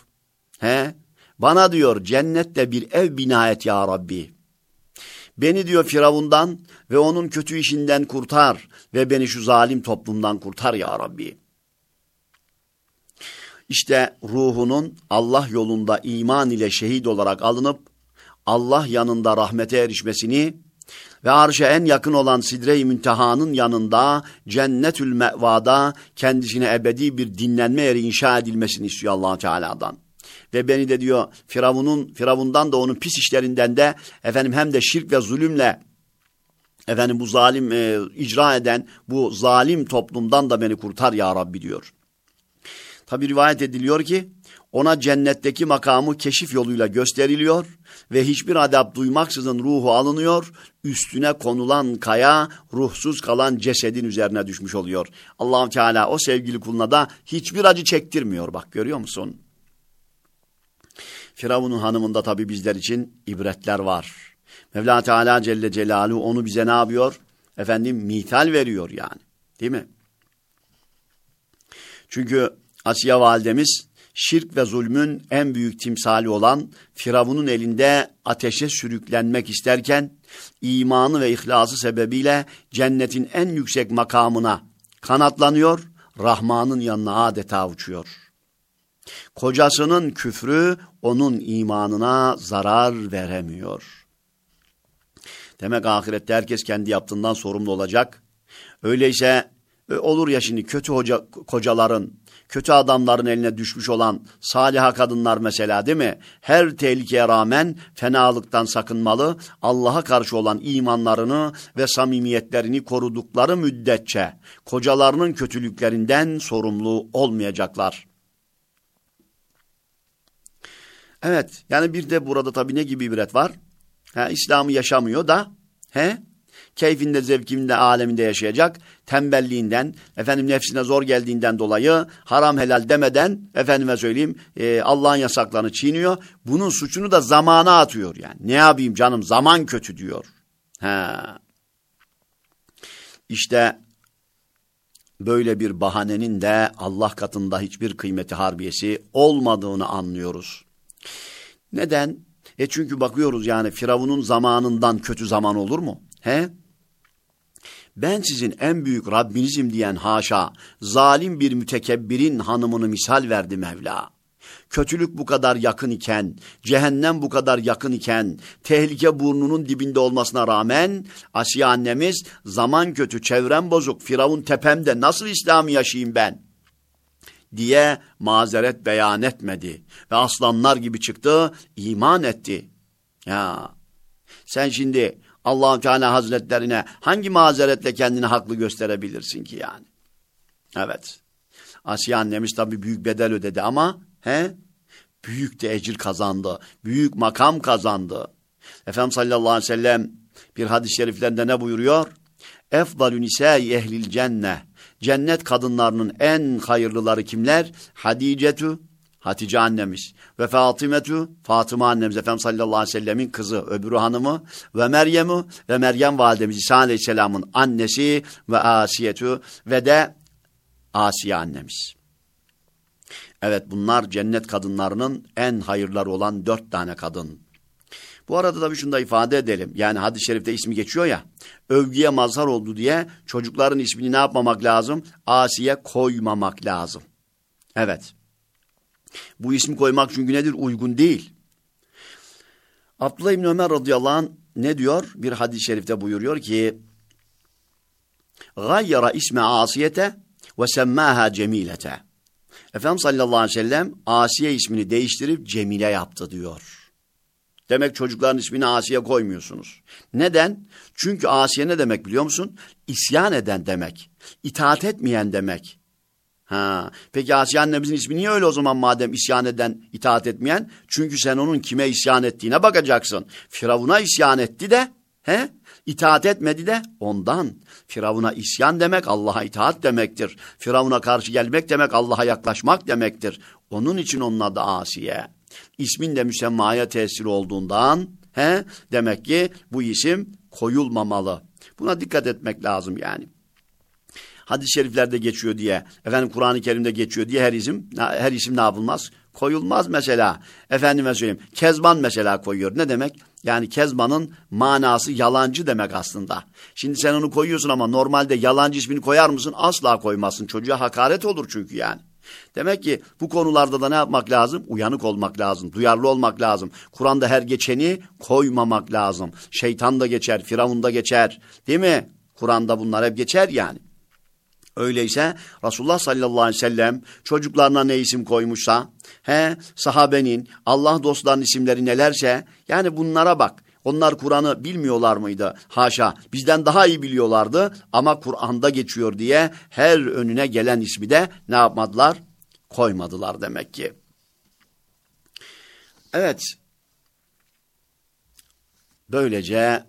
He? Bana diyor cennette bir ev bina et ya Rabbi. Beni diyor Firavundan ve onun kötü işinden kurtar ve beni şu zalim toplumdan kurtar ya Rabbi. İşte ruhunun Allah yolunda iman ile şehit olarak alınıp Allah yanında rahmete erişmesini ve arşa en yakın olan Sidre-i Münteha'nın yanında cennetül mevada kendisine ebedi bir dinlenme yeri inşa edilmesini istiyor allah Teala'dan ve beni de diyor Firavun'un Firavun'dan da onun pis işlerinden de efendim hem de şirk ve zulümle efendim bu zalim e, icra eden bu zalim toplumdan da beni kurtar ya Rabbi diyor. Tabi rivayet ediliyor ki ona cennetteki makamı keşif yoluyla gösteriliyor ve hiçbir adab duymaksızın ruhu alınıyor, üstüne konulan kaya ruhsuz kalan cesedin üzerine düşmüş oluyor. allah Teala o sevgili kuluna da hiçbir acı çektirmiyor bak görüyor musun? Firavun'un hanımında tabi bizler için ibretler var. Mevla Teala Celle Celaluhu onu bize ne yapıyor? Efendim mithal veriyor yani. Değil mi? Çünkü Asiye validemiz şirk ve zulmün en büyük timsali olan Firavun'un elinde ateşe sürüklenmek isterken imanı ve ihlası sebebiyle cennetin en yüksek makamına kanatlanıyor, Rahman'ın yanına adeta uçuyor. Kocasının küfrü onun imanına zarar veremiyor. Demek ahirette herkes kendi yaptığından sorumlu olacak. Öyleyse e, olur ya şimdi kötü hoca, kocaların, kötü adamların eline düşmüş olan saliha kadınlar mesela değil mi? Her tehlikeye rağmen fenalıktan sakınmalı, Allah'a karşı olan imanlarını ve samimiyetlerini korudukları müddetçe kocalarının kötülüklerinden sorumlu olmayacaklar. Evet yani bir de burada tabii ne gibi ibret var? Ha, İslam'ı yaşamıyor da he? keyfinde, zevkinde, aleminde yaşayacak. Tembelliğinden, efendim nefsine zor geldiğinden dolayı haram helal demeden, efendime söyleyeyim e, Allah'ın yasaklarını çiğniyor. Bunun suçunu da zamana atıyor yani. Ne yapayım canım zaman kötü diyor. Ha. İşte böyle bir bahanenin de Allah katında hiçbir kıymeti harbiyesi olmadığını anlıyoruz. Neden? E çünkü bakıyoruz yani Firavun'un zamanından kötü zaman olur mu? He? Ben sizin en büyük Rabbinizim diyen haşa, zalim bir mütekebbirin hanımını misal verdi Mevla. Kötülük bu kadar yakın iken, cehennem bu kadar yakın iken, tehlike burnunun dibinde olmasına rağmen Asiye annemiz zaman kötü, çevrem bozuk, Firavun tepemde nasıl İslam'ı yaşayayım ben? Diye mazeret beyan etmedi. Ve aslanlar gibi çıktı, iman etti. Ya sen şimdi allah Teala Hazretlerine hangi mazeretle kendini haklı gösterebilirsin ki yani? Evet. Asiye annemiz tabi büyük bedel ödedi ama he? büyük de ecir kazandı. Büyük makam kazandı. Efendimiz sallallahu aleyhi ve sellem bir hadis-i şeriflerinde ne buyuruyor? Efdalü nisâi ehlil cenne. Cennet kadınlarının en hayırlıları kimler? Hadicetu, Hatice annemiz ve Fatimetu, Fatıma annemiz Efendimiz sallallahu aleyhi ve sellemin kızı, öbürü hanımı ve Meryem'u ve Meryem validemiz İsa aleyhisselamın annesi ve Asiyetu ve de Asiye annemiz. Evet bunlar cennet kadınlarının en hayırları olan dört tane kadın. Bu arada da bir şunu da ifade edelim. Yani hadis-i şerifte ismi geçiyor ya. Övgüye mazhar oldu diye çocukların ismini ne yapmamak lazım? Asiye koymamak lazım. Evet. Bu ismi koymak çünkü nedir? Uygun değil. Abdullah İbni Ömer radıyallahu anh ne diyor? Bir hadis-i şerifte buyuruyor ki gayyara isme asiyete ve semmâhâ cemilete. Efendimiz sallallahu aleyhi ve sellem Asiye ismini değiştirip Cemile yaptı diyor. Demek çocukların ismini Asiye koymuyorsunuz. Neden? Çünkü Asiye ne demek biliyor musun? İsyan eden demek. İtaat etmeyen demek. Ha. Peki Asiye annemizin ismi niye öyle o zaman madem isyan eden, itaat etmeyen? Çünkü sen onun kime isyan ettiğine bakacaksın. Firavun'a isyan etti de, he? İtaat etmedi de ondan. Firavun'a isyan demek Allah'a itaat demektir. Firavun'a karşı gelmek demek Allah'a yaklaşmak demektir. Onun için onun adı Asiye. İsmin de müsemmaya tesir olduğundan he, demek ki bu isim koyulmamalı. Buna dikkat etmek lazım yani hadis-i şeriflerde geçiyor diye, efendim Kur'an-ı Kerim'de geçiyor diye her isim, her isim ne yapılmaz? Koyulmaz mesela. Efendime söyleyeyim, Kezban mesela koyuyor. Ne demek? Yani Kezban'ın manası yalancı demek aslında. Şimdi sen onu koyuyorsun ama normalde yalancı ismini koyar mısın? Asla koymazsın. Çocuğa hakaret olur çünkü yani. Demek ki bu konularda da ne yapmak lazım? Uyanık olmak lazım, duyarlı olmak lazım. Kur'an'da her geçeni koymamak lazım. Şeytan da geçer, Firavun da geçer. Değil mi? Kur'an'da bunlar hep geçer yani. Öyleyse Resulullah sallallahu aleyhi ve sellem çocuklarına ne isim koymuşsa, he sahabenin, Allah dostlarının isimleri nelerse, yani bunlara bak. Onlar Kur'an'ı bilmiyorlar mıydı? Haşa. Bizden daha iyi biliyorlardı ama Kur'an'da geçiyor diye her önüne gelen ismi de ne yapmadılar? Koymadılar demek ki. Evet. Böylece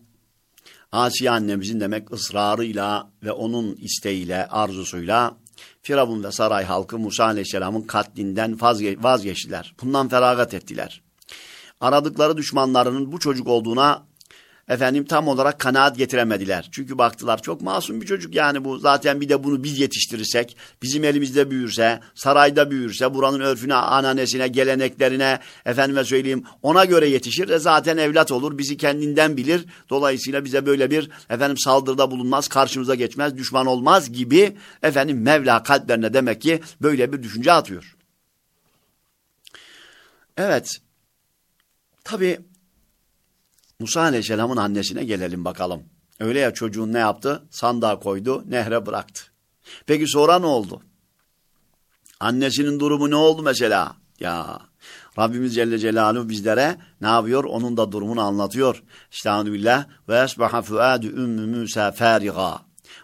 Asiye annemizin demek ısrarıyla ve onun isteğiyle, arzusuyla Firavun ve saray halkı Musa Aleyhisselam'ın katlinden vazgeçtiler. Bundan feragat ettiler. Aradıkları düşmanlarının bu çocuk olduğuna efendim tam olarak kanaat getiremediler. Çünkü baktılar çok masum bir çocuk yani bu. Zaten bir de bunu biz yetiştirirsek, bizim elimizde büyürse, sarayda büyürse, buranın örfüne, ananesine, geleneklerine, efendime söyleyeyim ona göre yetişir. E zaten evlat olur, bizi kendinden bilir. Dolayısıyla bize böyle bir efendim saldırıda bulunmaz, karşımıza geçmez, düşman olmaz gibi efendim Mevla kalplerine demek ki böyle bir düşünce atıyor. Evet. Tabii Musa Aleyhisselam'ın annesine gelelim bakalım. Öyle ya çocuğun ne yaptı? Sandığa koydu, nehre bıraktı. Peki sonra ne oldu? Annesinin durumu ne oldu mesela? Ya Rabbimiz Celle Celaluhu bizlere ne yapıyor? Onun da durumunu anlatıyor. Estağfirullah. Ve esbaha fuadu ümmü Musa fariga.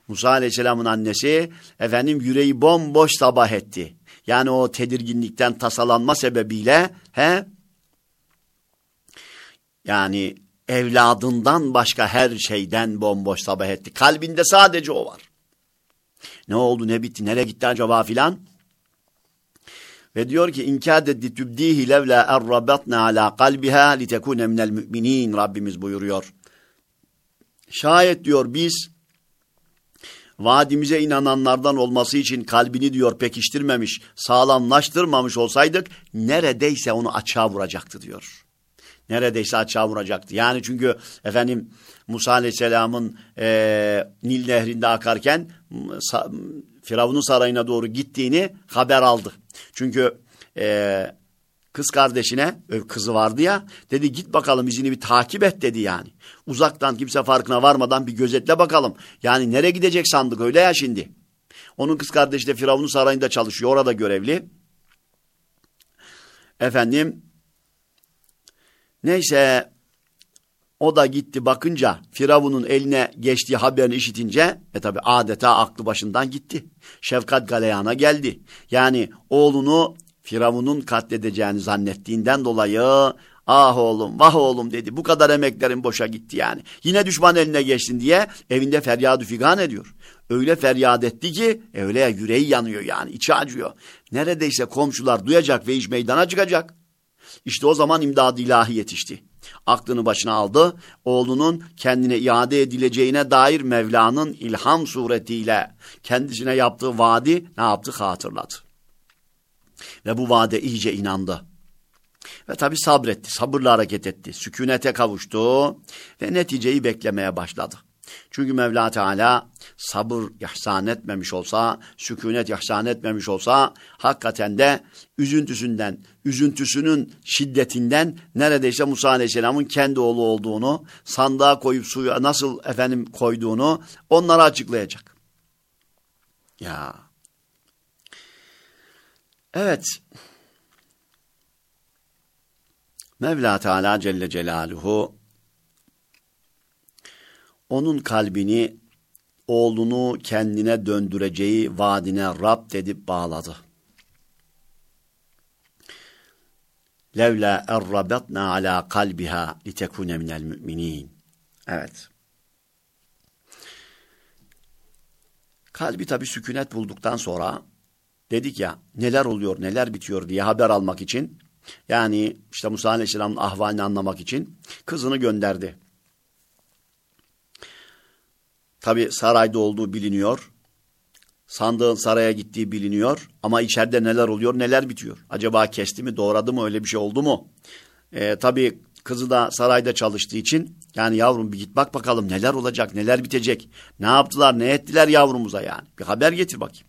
Musa Aleyhisselam'ın annesi efendim yüreği bomboş sabah etti. Yani o tedirginlikten tasalanma sebebiyle he yani evladından başka her şeyden bomboş sabah etti. Kalbinde sadece o var. Ne oldu ne bitti nereye gitti acaba filan? Ve diyor ki inkâdet tübdîhi levlâ errabatna alâ kalbiha litekûne minel müminin Rabbimiz buyuruyor. Şayet diyor biz vaadimize inananlardan olması için kalbini diyor pekiştirmemiş, sağlamlaştırmamış olsaydık neredeyse onu açığa vuracaktı diyor. Neredeyse açığa vuracaktı. Yani çünkü efendim Musa Aleyhisselam'ın e, Nil Nehri'nde akarken sa, Firavun'un sarayına doğru gittiğini haber aldı. Çünkü e, kız kardeşine kızı vardı ya dedi git bakalım izini bir takip et dedi yani. Uzaktan kimse farkına varmadan bir gözetle bakalım. Yani nereye gidecek sandık öyle ya şimdi. Onun kız kardeşi de Firavun'un sarayında çalışıyor orada görevli. Efendim neyse o da gitti bakınca Firavun'un eline geçtiği haberini işitince e tabi adeta aklı başından gitti. Şefkat galeyana geldi. Yani oğlunu Firavun'un katledeceğini zannettiğinden dolayı ah oğlum vah oğlum dedi bu kadar emeklerin boşa gitti yani. Yine düşman eline geçtin diye evinde feryadü figan ediyor. Öyle feryat etti ki öyle yüreği yanıyor yani içi acıyor. Neredeyse komşular duyacak ve iş meydana çıkacak. İşte o zaman imdad ilahi yetişti aklını başına aldı. Oğlunun kendine iade edileceğine dair Mevla'nın ilham suretiyle kendisine yaptığı vaadi ne yaptı hatırladı. Ve bu vaade iyice inandı. Ve tabi sabretti, sabırla hareket etti, sükunete kavuştu ve neticeyi beklemeye başladı. Çünkü Mevla Teala sabır ihsan etmemiş olsa, sükunet ihsan etmemiş olsa hakikaten de üzüntüsünden, üzüntüsünün şiddetinden neredeyse Musa Aleyhisselam'ın kendi oğlu olduğunu, sandığa koyup suya nasıl efendim koyduğunu onlara açıklayacak. Ya. Evet. Mevla Teala Celle Celaluhu onun kalbini oğlunu kendine döndüreceği vaadine Rab edip bağladı. Levla errabatna ala kalbiha litekune minel müminin. Evet. Kalbi tabi sükunet bulduktan sonra dedik ya neler oluyor neler bitiyor diye haber almak için yani işte Musa Aleyhisselam'ın ahvalini anlamak için kızını gönderdi. Tabi sarayda olduğu biliniyor. Sandığın saraya gittiği biliniyor. Ama içeride neler oluyor neler bitiyor. Acaba kesti mi doğradı mı öyle bir şey oldu mu? Ee, tabi kızı da sarayda çalıştığı için yani yavrum bir git bak bakalım neler olacak neler bitecek. Ne yaptılar ne ettiler yavrumuza yani. Bir haber getir bakayım.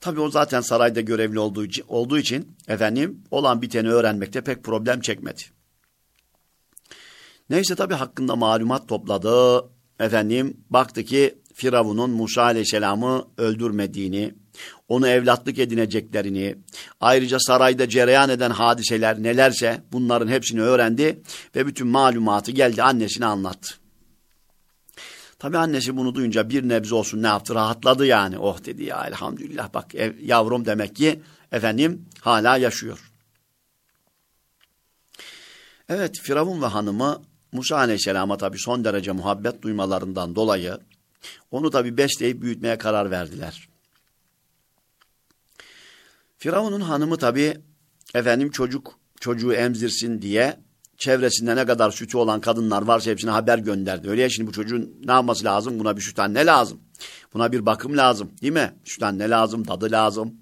Tabi o zaten sarayda görevli olduğu için, olduğu için efendim olan biteni öğrenmekte pek problem çekmedi. Neyse tabi hakkında malumat topladı. Efendim baktı ki Firavun'un Musa aleyhisselamı öldürmediğini, onu evlatlık edineceklerini, ayrıca sarayda cereyan eden hadiseler nelerse bunların hepsini öğrendi ve bütün malumatı geldi annesine anlattı. Tabi annesi bunu duyunca bir nebze olsun ne yaptı? Rahatladı yani. Oh dedi ya elhamdülillah bak ev, yavrum demek ki efendim hala yaşıyor. Evet Firavun ve hanımı Musa Aleyhisselam'a tabi son derece muhabbet duymalarından dolayı onu tabi besleyip büyütmeye karar verdiler. Firavun'un hanımı tabi efendim çocuk çocuğu emzirsin diye çevresinde ne kadar sütü olan kadınlar varsa hepsine haber gönderdi. Öyle ya şimdi bu çocuğun ne yapması lazım? Buna bir süt anne lazım. Buna bir bakım lazım değil mi? Süt anne lazım, tadı lazım.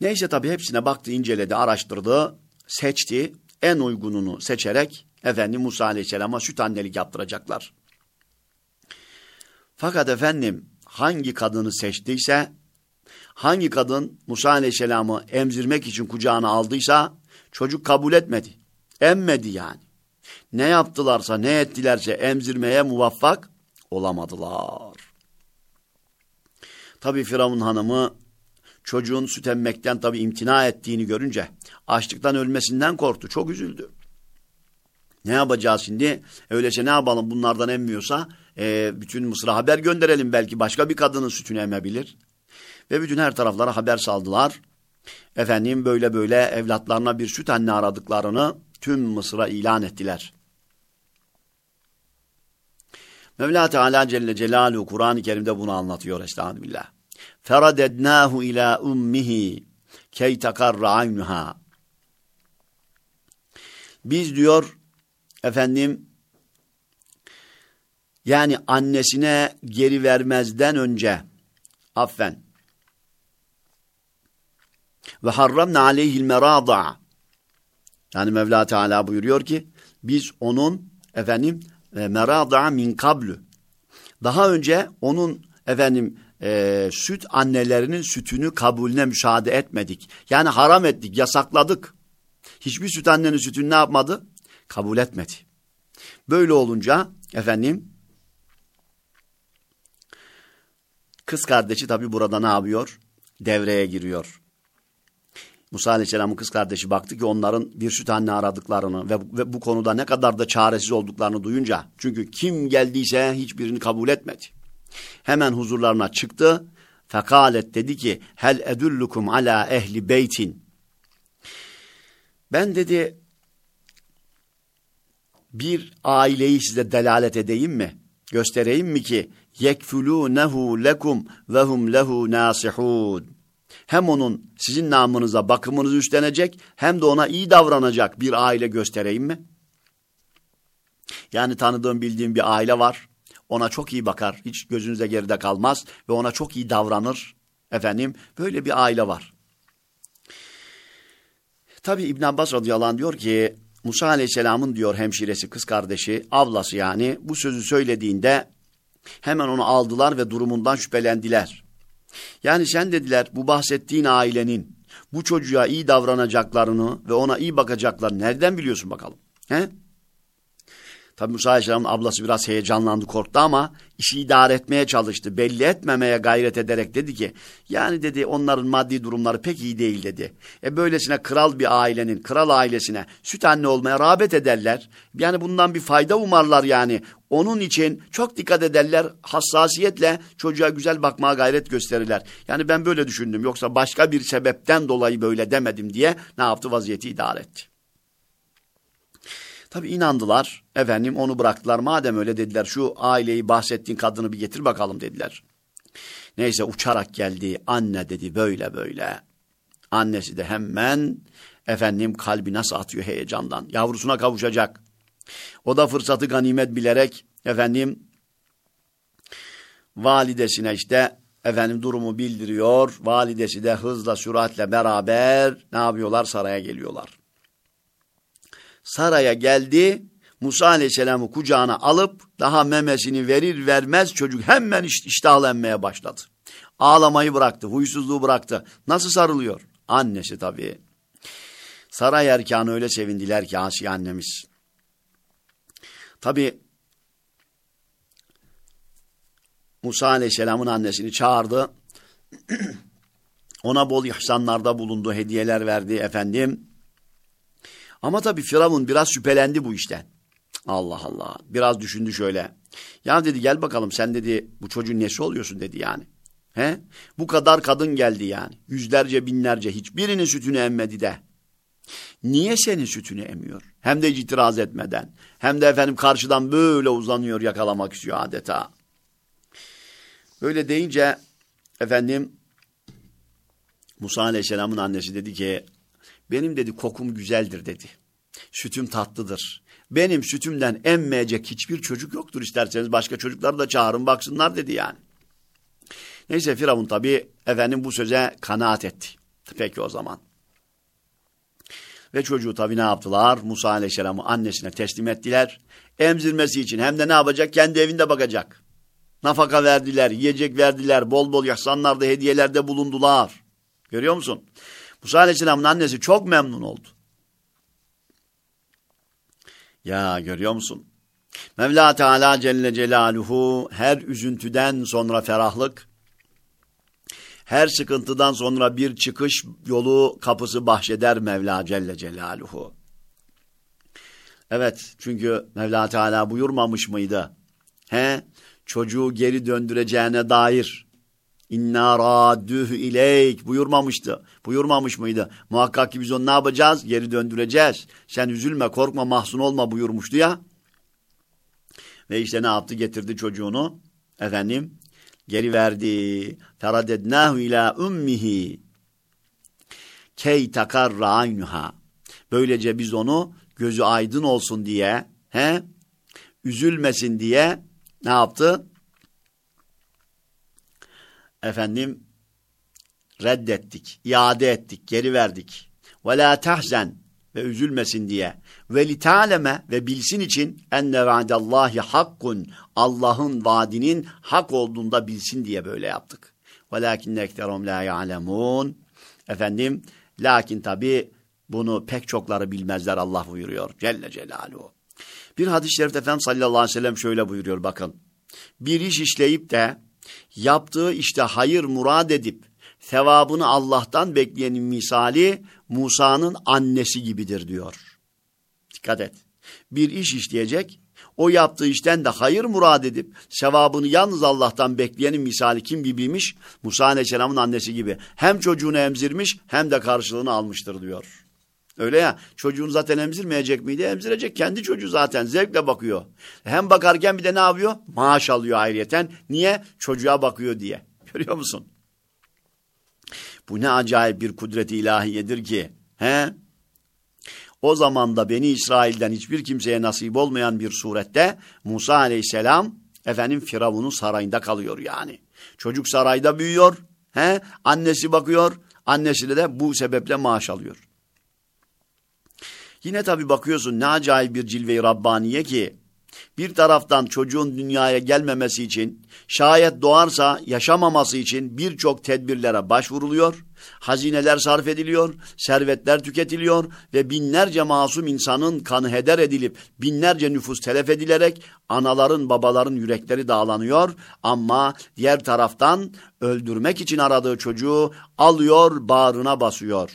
Neyse tabi hepsine baktı, inceledi, araştırdı, seçti. En uygununu seçerek efendim Musa Aleyhisselam'a süt annelik yaptıracaklar. Fakat efendim hangi kadını seçtiyse, hangi kadın Musa Aleyhisselam'ı emzirmek için kucağına aldıysa çocuk kabul etmedi. Emmedi yani. Ne yaptılarsa ne ettilerse emzirmeye muvaffak olamadılar. Tabi Firavun hanımı çocuğun süt emmekten tabi imtina ettiğini görünce açlıktan ölmesinden korktu. Çok üzüldü. Ne yapacağız şimdi? Öyleyse ne yapalım bunlardan emmiyorsa e, bütün Mısır'a haber gönderelim belki başka bir kadının sütünü emebilir. Ve bütün her taraflara haber saldılar. Efendim böyle böyle evlatlarına bir süt anne aradıklarını tüm Mısır'a ilan ettiler. Mevla Teala Celle Celaluhu Kur'an-ı Kerim'de bunu anlatıyor Estağfirullah. Feradednahu ila ummihi key takarra aynuha. Biz diyor efendim yani annesine geri vermezden önce affen ve harramna aleyhil merada yani Mevla Teala buyuruyor ki biz onun efendim e, merada min kablu daha önce onun efendim e, süt annelerinin sütünü kabulüne müşahede etmedik. Yani haram ettik, yasakladık. Hiçbir süt annenin sütünü ne yapmadı? Kabul etmedi. Böyle olunca efendim kız kardeşi tabi burada ne yapıyor? Devreye giriyor. Musa Aleyhisselam'ın kız kardeşi baktı ki onların bir süt anne aradıklarını ve, ve bu konuda ne kadar da çaresiz olduklarını duyunca çünkü kim geldiyse hiçbirini kabul etmedi. Hemen huzurlarına çıktı. Fekalet dedi ki hel edullukum ala ehli beytin. Ben dedi bir aileyi size delalet edeyim mi? Göstereyim mi ki yekfulunehu lekum ve hum lehu nasihun. Hem onun sizin namınıza bakımınızı üstlenecek hem de ona iyi davranacak bir aile göstereyim mi? Yani tanıdığım bildiğim bir aile var. Ona çok iyi bakar. Hiç gözünüze geride kalmaz ve ona çok iyi davranır. Efendim böyle bir aile var. Tabi İbn Abbas radıyallahu anh diyor ki Musa aleyhisselamın diyor hemşiresi kız kardeşi ablası yani bu sözü söylediğinde hemen onu aldılar ve durumundan şüphelendiler. Yani sen dediler bu bahsettiğin ailenin bu çocuğa iyi davranacaklarını ve ona iyi bakacaklarını nereden biliyorsun bakalım? He? Tabi Musa Aleyhisselam'ın ablası biraz heyecanlandı, korktu ama işi idare etmeye çalıştı. Belli etmemeye gayret ederek dedi ki, yani dedi onların maddi durumları pek iyi değil dedi. E böylesine kral bir ailenin, kral ailesine süt anne olmaya rağbet ederler. Yani bundan bir fayda umarlar yani. Onun için çok dikkat ederler, hassasiyetle çocuğa güzel bakmaya gayret gösterirler. Yani ben böyle düşündüm. Yoksa başka bir sebepten dolayı böyle demedim diye ne yaptı? Vaziyeti idare etti. Tabi inandılar. Efendim onu bıraktılar. Madem öyle dediler şu aileyi bahsettiğin kadını bir getir bakalım dediler. Neyse uçarak geldi. Anne dedi böyle böyle. Annesi de hemen efendim kalbi nasıl atıyor heyecandan. Yavrusuna kavuşacak. O da fırsatı ganimet bilerek efendim validesine işte efendim durumu bildiriyor. Validesi de hızla süratle beraber ne yapıyorlar saraya geliyorlar saraya geldi. Musa Aleyhisselam'ı kucağına alıp daha memesini verir vermez çocuk hemen iştahlanmaya başladı. Ağlamayı bıraktı, huysuzluğu bıraktı. Nasıl sarılıyor? Annesi tabii. Saray erkanı öyle sevindiler ki Asiye annemiz. Tabii Musa Aleyhisselam'ın annesini çağırdı. Ona bol ihsanlarda bulundu, hediyeler verdi efendim. Ama tabii Firavun biraz şüphelendi bu işten. Allah Allah. Biraz düşündü şöyle. Ya dedi gel bakalım sen dedi bu çocuğun nesi oluyorsun dedi yani. He? Bu kadar kadın geldi yani. Yüzlerce binlerce hiçbirinin sütünü emmedi de. Niye senin sütünü emiyor? Hem de itiraz etmeden. Hem de efendim karşıdan böyle uzanıyor yakalamak istiyor adeta. Böyle deyince efendim Musa Aleyhisselam'ın annesi dedi ki benim dedi kokum güzeldir dedi. Sütüm tatlıdır. Benim sütümden emmeyecek hiçbir çocuk yoktur isterseniz başka çocukları da çağırın baksınlar dedi yani. Neyse Firavun tabi efendim bu söze kanaat etti. Peki o zaman. Ve çocuğu tabi ne yaptılar? Musa Aleyhisselam'ı annesine teslim ettiler. Emzirmesi için hem de ne yapacak? Kendi evinde bakacak. Nafaka verdiler, yiyecek verdiler, bol bol yahsanlarda, hediyelerde bulundular. Görüyor musun? Musa Aleyhisselam'ın annesi çok memnun oldu. Ya görüyor musun? Mevla Teala Celle Celaluhu her üzüntüden sonra ferahlık, Her sıkıntıdan sonra bir çıkış yolu kapısı bahşeder Mevla Celle Celaluhu. Evet çünkü Mevla Teala buyurmamış mıydı? He? Çocuğu geri döndüreceğine dair İnna raddüh ileyk buyurmamıştı. Buyurmamış mıydı? Muhakkak ki biz onu ne yapacağız? Geri döndüreceğiz. Sen üzülme, korkma, mahzun olma buyurmuştu ya. Ve işte ne yaptı? Getirdi çocuğunu. Efendim geri verdi. Feradednahu ila ummihi key takarra aynuha. Böylece biz onu gözü aydın olsun diye, he? Üzülmesin diye ne yaptı? Efendim reddettik, iade ettik, geri verdik. Ve la tahzen ve üzülmesin diye. Ve li ta'leme ve bilsin için enne va'dallahi hakkun. Allah'ın vaadinin hak olduğunda bilsin diye böyle yaptık. Velakinne ekterum la ya'lemun. Efendim lakin tabi bunu pek çokları bilmezler Allah buyuruyor. Celle Celaluhu. Bir hadis-i şerifte Efendimiz sallallahu aleyhi ve sellem şöyle buyuruyor bakın. Bir iş işleyip de yaptığı işte hayır murad edip sevabını Allah'tan bekleyenin misali Musa'nın annesi gibidir diyor. Dikkat et. Bir iş işleyecek, o yaptığı işten de hayır murad edip sevabını yalnız Allah'tan bekleyenin misali kim gibiymiş? Musa Aleyhisselam'ın annesi gibi. Hem çocuğunu emzirmiş hem de karşılığını almıştır diyor. Öyle ya çocuğunu zaten emzirmeyecek miydi? Emzirecek kendi çocuğu zaten zevkle bakıyor. Hem bakarken bir de ne yapıyor? Maaş alıyor ayrıyeten. Niye? Çocuğa bakıyor diye. Görüyor musun? Bu ne acayip bir kudret-i ilahiyedir ki. He? O zaman da Beni İsrail'den hiçbir kimseye nasip olmayan bir surette Musa aleyhisselam efendim Firavun'un sarayında kalıyor yani. Çocuk sarayda büyüyor. He? Annesi bakıyor. Annesi de bu sebeple maaş alıyor. Yine tabii bakıyorsun ne acayip bir cilve-i Rabbaniye ki bir taraftan çocuğun dünyaya gelmemesi için, şayet doğarsa yaşamaması için birçok tedbirlere başvuruluyor, hazineler sarf ediliyor, servetler tüketiliyor ve binlerce masum insanın kanı heder edilip binlerce nüfus telef edilerek anaların babaların yürekleri dağlanıyor ama diğer taraftan öldürmek için aradığı çocuğu alıyor bağrına basıyor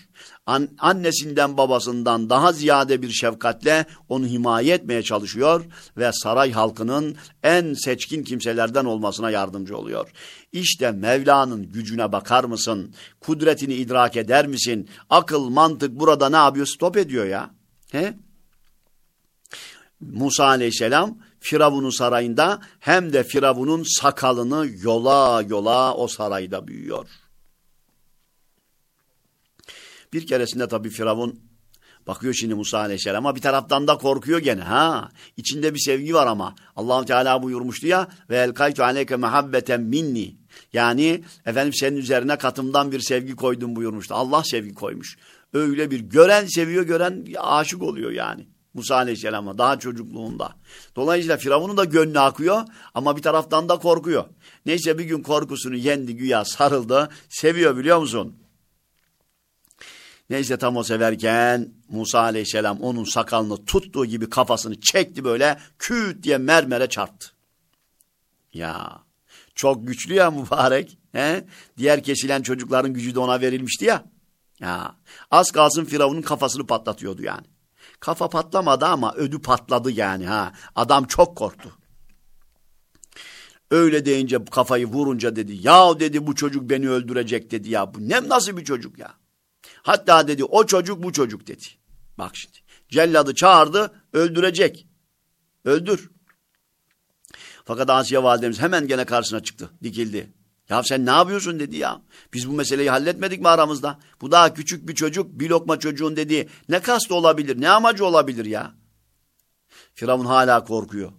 an, annesinden babasından daha ziyade bir şefkatle onu himaye etmeye çalışıyor ve saray halkının en seçkin kimselerden olmasına yardımcı oluyor. İşte Mevla'nın gücüne bakar mısın? Kudretini idrak eder misin? Akıl, mantık burada ne yapıyor? Stop ediyor ya. He? Musa aleyhisselam Firavun'un sarayında hem de Firavun'un sakalını yola yola o sarayda büyüyor. Bir keresinde tabii Firavun bakıyor şimdi Musa Aleyhisselam'a bir taraftan da korkuyor gene. Ha, içinde bir sevgi var ama. Allahu Teala buyurmuştu ya ve elkaytu aleyke mehabbeten minni. Yani efendim senin üzerine katımdan bir sevgi koydum buyurmuştu. Allah sevgi koymuş. Öyle bir gören seviyor, gören aşık oluyor yani. Musa Aleyhisselam'a daha çocukluğunda. Dolayısıyla Firavun'un da gönlü akıyor ama bir taraftan da korkuyor. Neyse bir gün korkusunu yendi güya sarıldı. Seviyor biliyor musun? Neyse tam o severken Musa aleyhisselam onun sakalını tuttuğu gibi kafasını çekti böyle küt diye mermere çarptı. Ya çok güçlü ya mübarek. He? Diğer kesilen çocukların gücü de ona verilmişti ya. Ya az kalsın Firavun'un kafasını patlatıyordu yani. Kafa patlamadı ama ödü patladı yani ha. Adam çok korktu. Öyle deyince kafayı vurunca dedi ya dedi bu çocuk beni öldürecek dedi ya. Bu ne nasıl bir çocuk ya? Hatta dedi o çocuk bu çocuk dedi. Bak şimdi. Celladı çağırdı öldürecek. Öldür. Fakat Asiye validemiz hemen gene karşısına çıktı. Dikildi. Ya sen ne yapıyorsun dedi ya. Biz bu meseleyi halletmedik mi aramızda? Bu daha küçük bir çocuk, bir lokma çocuğun dediği ne kastı olabilir, ne amacı olabilir ya? Firavun hala korkuyor.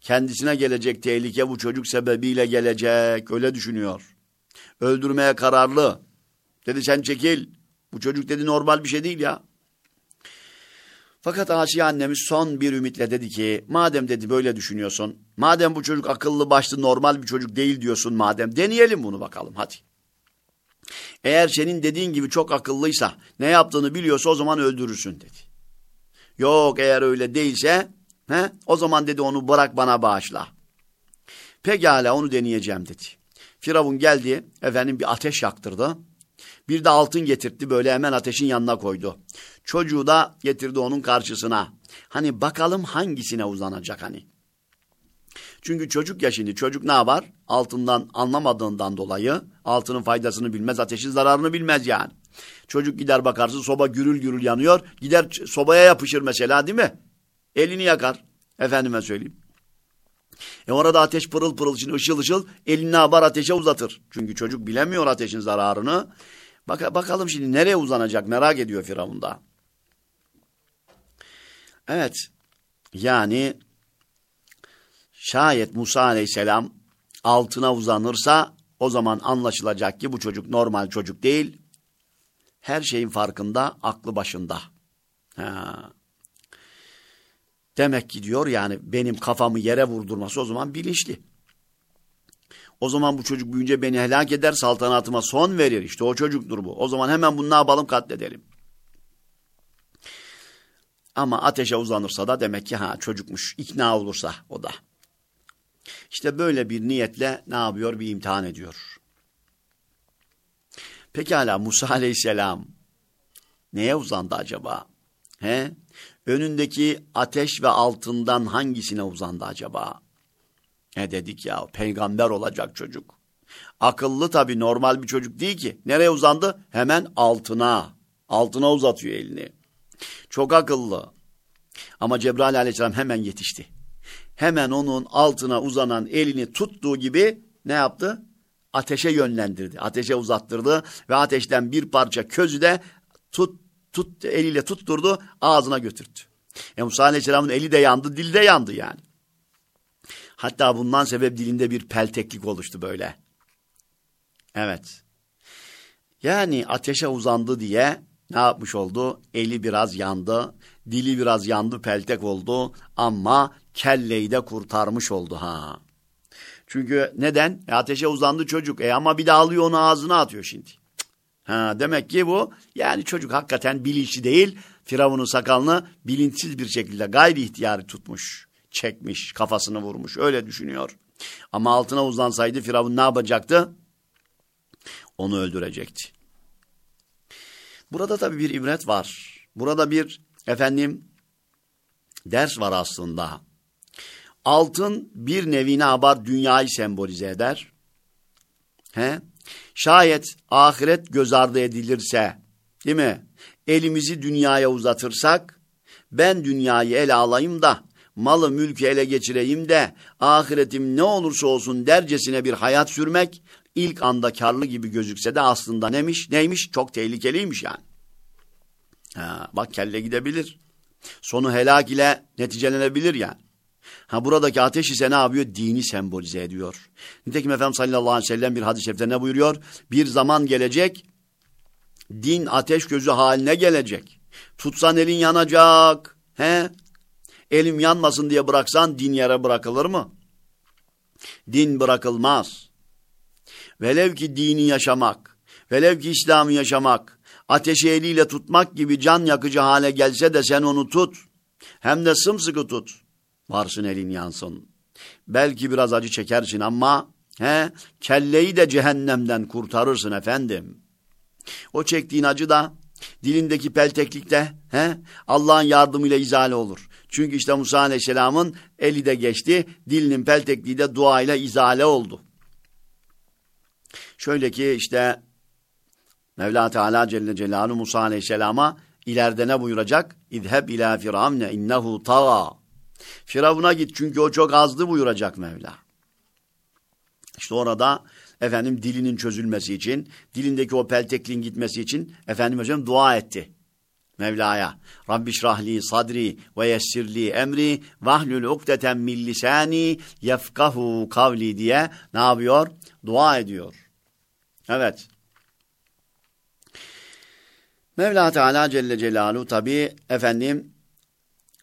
Kendisine gelecek tehlike bu çocuk sebebiyle gelecek. Öyle düşünüyor. Öldürmeye kararlı. Dedi sen çekil. Bu çocuk dedi normal bir şey değil ya. Fakat Asiye annemiz son bir ümitle dedi ki madem dedi böyle düşünüyorsun. Madem bu çocuk akıllı başlı normal bir çocuk değil diyorsun madem deneyelim bunu bakalım hadi. Eğer senin dediğin gibi çok akıllıysa ne yaptığını biliyorsa o zaman öldürürsün dedi. Yok eğer öyle değilse he, o zaman dedi onu bırak bana bağışla. Pekala onu deneyeceğim dedi. Firavun geldi, efendim bir ateş yaktırdı. Bir de altın getirtti böyle hemen ateşin yanına koydu. Çocuğu da getirdi onun karşısına. Hani bakalım hangisine uzanacak hani. Çünkü çocuk ya şimdi çocuk ne yapar? Altından anlamadığından dolayı altının faydasını bilmez, ateşin zararını bilmez yani. Çocuk gider bakarsın soba gürül gürül yanıyor. Gider sobaya yapışır mesela değil mi? Elini yakar. Efendime söyleyeyim. E orada ateş pırıl pırıl şimdi ışıl ışıl elini abar ateşe uzatır. Çünkü çocuk bilemiyor ateşin zararını. Bak bakalım şimdi nereye uzanacak merak ediyor Firavun da. Evet. Yani şayet Musa aleyhisselam altına uzanırsa o zaman anlaşılacak ki bu çocuk normal çocuk değil. Her şeyin farkında, aklı başında. Ha. Demek ki diyor yani benim kafamı yere vurdurması o zaman bilinçli. O zaman bu çocuk büyünce beni helak eder, saltanatıma son verir. İşte o çocuktur bu. O zaman hemen bunu ne yapalım katledelim. Ama ateşe uzanırsa da demek ki ha çocukmuş, ikna olursa o da. İşte böyle bir niyetle ne yapıyor? Bir imtihan ediyor. Pekala Musa aleyhisselam neye uzandı acaba? He? Önündeki ateş ve altından hangisine uzandı acaba? Ne dedik ya peygamber olacak çocuk. Akıllı tabii normal bir çocuk değil ki. Nereye uzandı? Hemen altına. Altına uzatıyor elini. Çok akıllı. Ama Cebrail aleyhisselam hemen yetişti. Hemen onun altına uzanan elini tuttuğu gibi ne yaptı? Ateşe yönlendirdi. Ateşe uzattırdı ve ateşten bir parça közü de tut, tut eliyle tutturdu, ağzına götürdü. E Musa aleyhisselamın eli de yandı, dili de yandı yani. Hatta bundan sebep dilinde bir pelteklik oluştu böyle. Evet. Yani ateşe uzandı diye ne yapmış oldu? Eli biraz yandı, dili biraz yandı, peltek oldu ama kelleyi de kurtarmış oldu ha. Çünkü neden? E ateşe uzandı çocuk. E ama bir de alıyor onu ağzına atıyor şimdi. Ha, demek ki bu yani çocuk hakikaten bilinçli değil. Firavun'un sakalını bilinçsiz bir şekilde gayri ihtiyari tutmuş, çekmiş, kafasını vurmuş. Öyle düşünüyor. Ama altına uzansaydı Firavun ne yapacaktı? Onu öldürecekti. Burada tabii bir ibret var. Burada bir efendim ders var aslında. Altın bir nevi ne yapar? Dünyayı sembolize eder. He? Şayet ahiret göz ardı edilirse, değil mi? Elimizi dünyaya uzatırsak, ben dünyayı ele alayım da, malı mülkü ele geçireyim de, ahiretim ne olursa olsun dercesine bir hayat sürmek, ilk anda karlı gibi gözükse de aslında neymiş? Neymiş? Çok tehlikeliymiş yani. Ha, bak kelle gidebilir. Sonu helak ile neticelenebilir yani. Ha buradaki ateş ise ne yapıyor? Dini sembolize ediyor. Nitekim Efendimiz sallallahu aleyhi ve sellem bir hadis-i şerifte ne buyuruyor? Bir zaman gelecek, din ateş gözü haline gelecek. Tutsan elin yanacak. He? Elim yanmasın diye bıraksan din yere bırakılır mı? Din bırakılmaz. Velev ki dini yaşamak, velev ki İslam'ı yaşamak, ateşi eliyle tutmak gibi can yakıcı hale gelse de sen onu tut. Hem de sımsıkı tut. Varsın elin yansın. Belki biraz acı çekersin ama he, kelleyi de cehennemden kurtarırsın efendim. O çektiğin acı da dilindeki pelteklikte he, Allah'ın yardımıyla izale olur. Çünkü işte Musa Aleyhisselam'ın eli de geçti, dilinin peltekliği de duayla izale oldu. Şöyle ki işte Mevla Teala Celle Celaluhu Musa Aleyhisselam'a ileride ne buyuracak? İzheb ila firavne innehu taga. Firavun'a git çünkü o çok azdı buyuracak Mevla. İşte orada efendim dilinin çözülmesi için, dilindeki o peltekliğin gitmesi için efendim hocam dua etti. Mevla'ya. Rabbi şrahli sadri ve yessirli emri vahlül ukdeten min lisani yefkahu kavli diye ne yapıyor? Dua ediyor. Evet. Mevla Teala Celle Celaluhu tabi efendim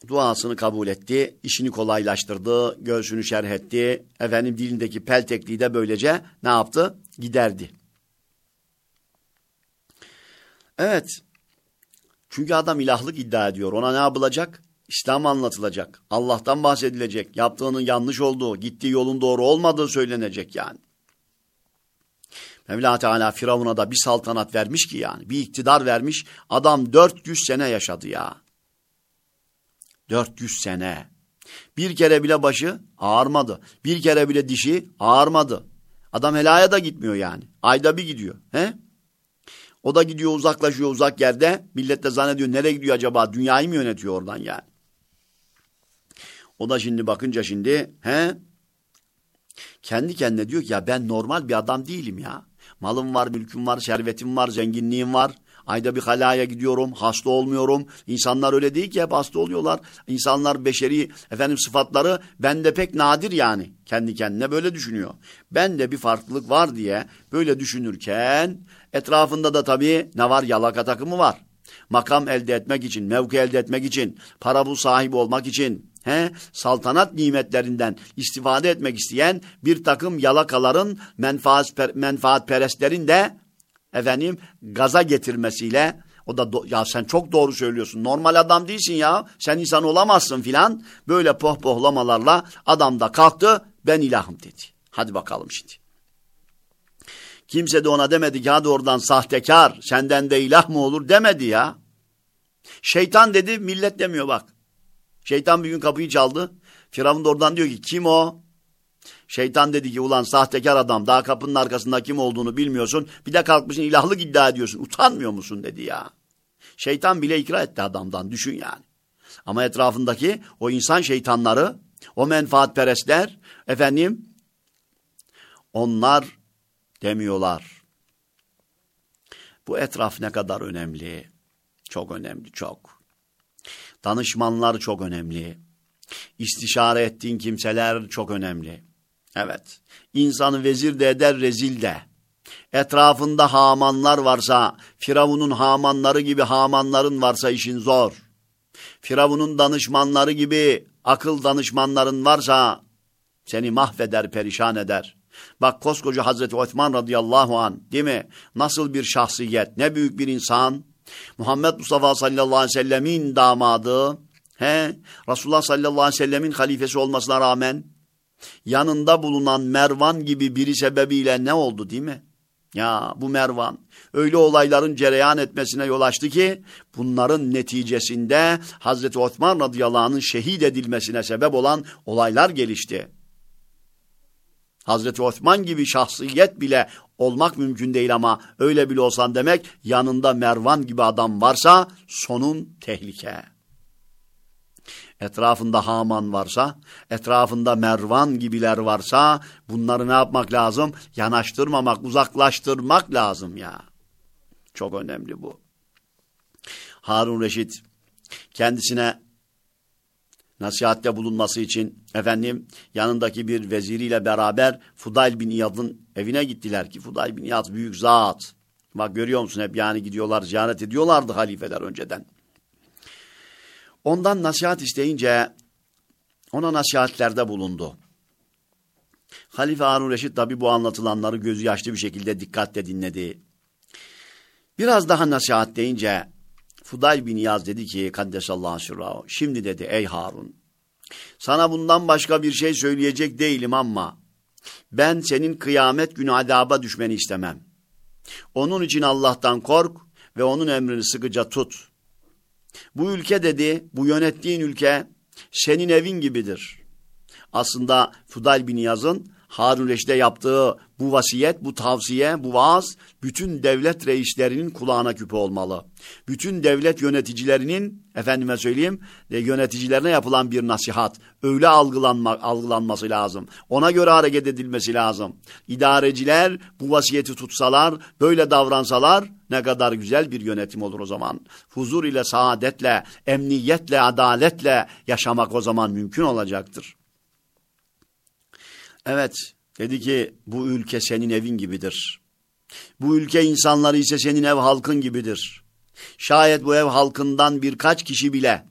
duasını kabul etti, işini kolaylaştırdı, göğsünü şerh etti, efendim dilindeki peltekliği de böylece ne yaptı? Giderdi. Evet. Çünkü adam ilahlık iddia ediyor. Ona ne yapılacak? İslam anlatılacak. Allah'tan bahsedilecek. Yaptığının yanlış olduğu, gittiği yolun doğru olmadığı söylenecek yani. Mevla Teala Firavun'a da bir saltanat vermiş ki yani. Bir iktidar vermiş. Adam 400 sene yaşadı ya. 400 sene. Bir kere bile başı ağarmadı. Bir kere bile dişi ağarmadı. Adam helaya da gitmiyor yani. Ayda bir gidiyor. He? O da gidiyor uzaklaşıyor uzak yerde. Millet de zannediyor nereye gidiyor acaba? Dünyayı mı yönetiyor oradan yani? O da şimdi bakınca şimdi he? Kendi kendine diyor ki ya ben normal bir adam değilim ya. Malım var, mülküm var, servetim var, zenginliğim var. Ayda bir halaya gidiyorum, hasta olmuyorum. İnsanlar öyle değil ki hep hasta oluyorlar. İnsanlar beşeri efendim sıfatları bende pek nadir yani. Kendi kendine böyle düşünüyor. Bende bir farklılık var diye böyle düşünürken etrafında da tabii ne var? Yalaka takımı var. Makam elde etmek için, mevki elde etmek için, para bu sahibi olmak için, he, saltanat nimetlerinden istifade etmek isteyen bir takım yalakaların menfaat, menfaatperestlerin de efendim gaza getirmesiyle o da ya sen çok doğru söylüyorsun. Normal adam değilsin ya. Sen insan olamazsın filan. Böyle pohpohlamalarla adam da kalktı. Ben ilahım dedi. Hadi bakalım şimdi. Kimse de ona demedi ki hadi oradan sahtekar senden de ilah mı olur demedi ya. Şeytan dedi millet demiyor bak. Şeytan bir gün kapıyı çaldı. Firavun da oradan diyor ki kim o? Şeytan dedi ki ulan sahtekar adam daha kapının arkasında kim olduğunu bilmiyorsun. Bir de kalkmışsın ilahlık iddia ediyorsun. Utanmıyor musun dedi ya. Şeytan bile ikra etti adamdan düşün yani. Ama etrafındaki o insan şeytanları, o menfaatperestler efendim onlar demiyorlar. Bu etraf ne kadar önemli. Çok önemli çok. Danışmanlar çok önemli. İstişare ettiğin kimseler çok önemli. Evet. İnsanı vezir de eder rezil de. Etrafında hamanlar varsa, Firavun'un hamanları gibi hamanların varsa işin zor. Firavun'un danışmanları gibi akıl danışmanların varsa seni mahveder, perişan eder. Bak koskoca Hazreti Osman radıyallahu an değil mi? Nasıl bir şahsiyet, ne büyük bir insan. Muhammed Mustafa sallallahu aleyhi ve sellemin damadı. He, Resulullah sallallahu aleyhi ve sellemin halifesi olmasına rağmen yanında bulunan Mervan gibi biri sebebiyle ne oldu değil mi? Ya bu Mervan öyle olayların cereyan etmesine yol açtı ki bunların neticesinde Hazreti Osman radıyallahu anh'ın şehit edilmesine sebep olan olaylar gelişti. Hazreti Osman gibi şahsiyet bile olmak mümkün değil ama öyle bile olsan demek yanında Mervan gibi adam varsa sonun tehlike etrafında Haman varsa, etrafında Mervan gibiler varsa bunları ne yapmak lazım? Yanaştırmamak, uzaklaştırmak lazım ya. Çok önemli bu. Harun Reşit kendisine nasihatte bulunması için efendim yanındaki bir veziriyle beraber Fudayl bin İyad'ın evine gittiler ki Fudayl bin İyad büyük zat. Bak görüyor musun hep yani gidiyorlar ziyaret ediyorlardı halifeler önceden. Ondan nasihat isteyince ona nasihatlerde bulundu. Halife Harun Reşit tabi bu anlatılanları gözü yaşlı bir şekilde dikkatle dinledi. Biraz daha nasihat deyince Fudayl bin Yaz dedi ki Kaddesallahu sürrahu şimdi dedi ey Harun sana bundan başka bir şey söyleyecek değilim ama ben senin kıyamet günü adaba düşmeni istemem. Onun için Allah'tan kork ve onun emrini sıkıca tut. Bu ülke dedi, bu yönettiğin ülke senin evin gibidir. Aslında Fudayl bin Yaz'ın Harun Reşid'e yaptığı bu vasiyet, bu tavsiye, bu vaaz bütün devlet reislerinin kulağına küpe olmalı. Bütün devlet yöneticilerinin efendime söyleyeyim e, yöneticilerine yapılan bir nasihat. Öyle algılanma, algılanması lazım. Ona göre hareket edilmesi lazım. İdareciler bu vasiyeti tutsalar, böyle davransalar ne kadar güzel bir yönetim olur o zaman. Huzur ile, saadetle, emniyetle, adaletle yaşamak o zaman mümkün olacaktır. Evet, dedi ki bu ülke senin evin gibidir. Bu ülke insanları ise senin ev halkın gibidir. Şayet bu ev halkından birkaç kişi bile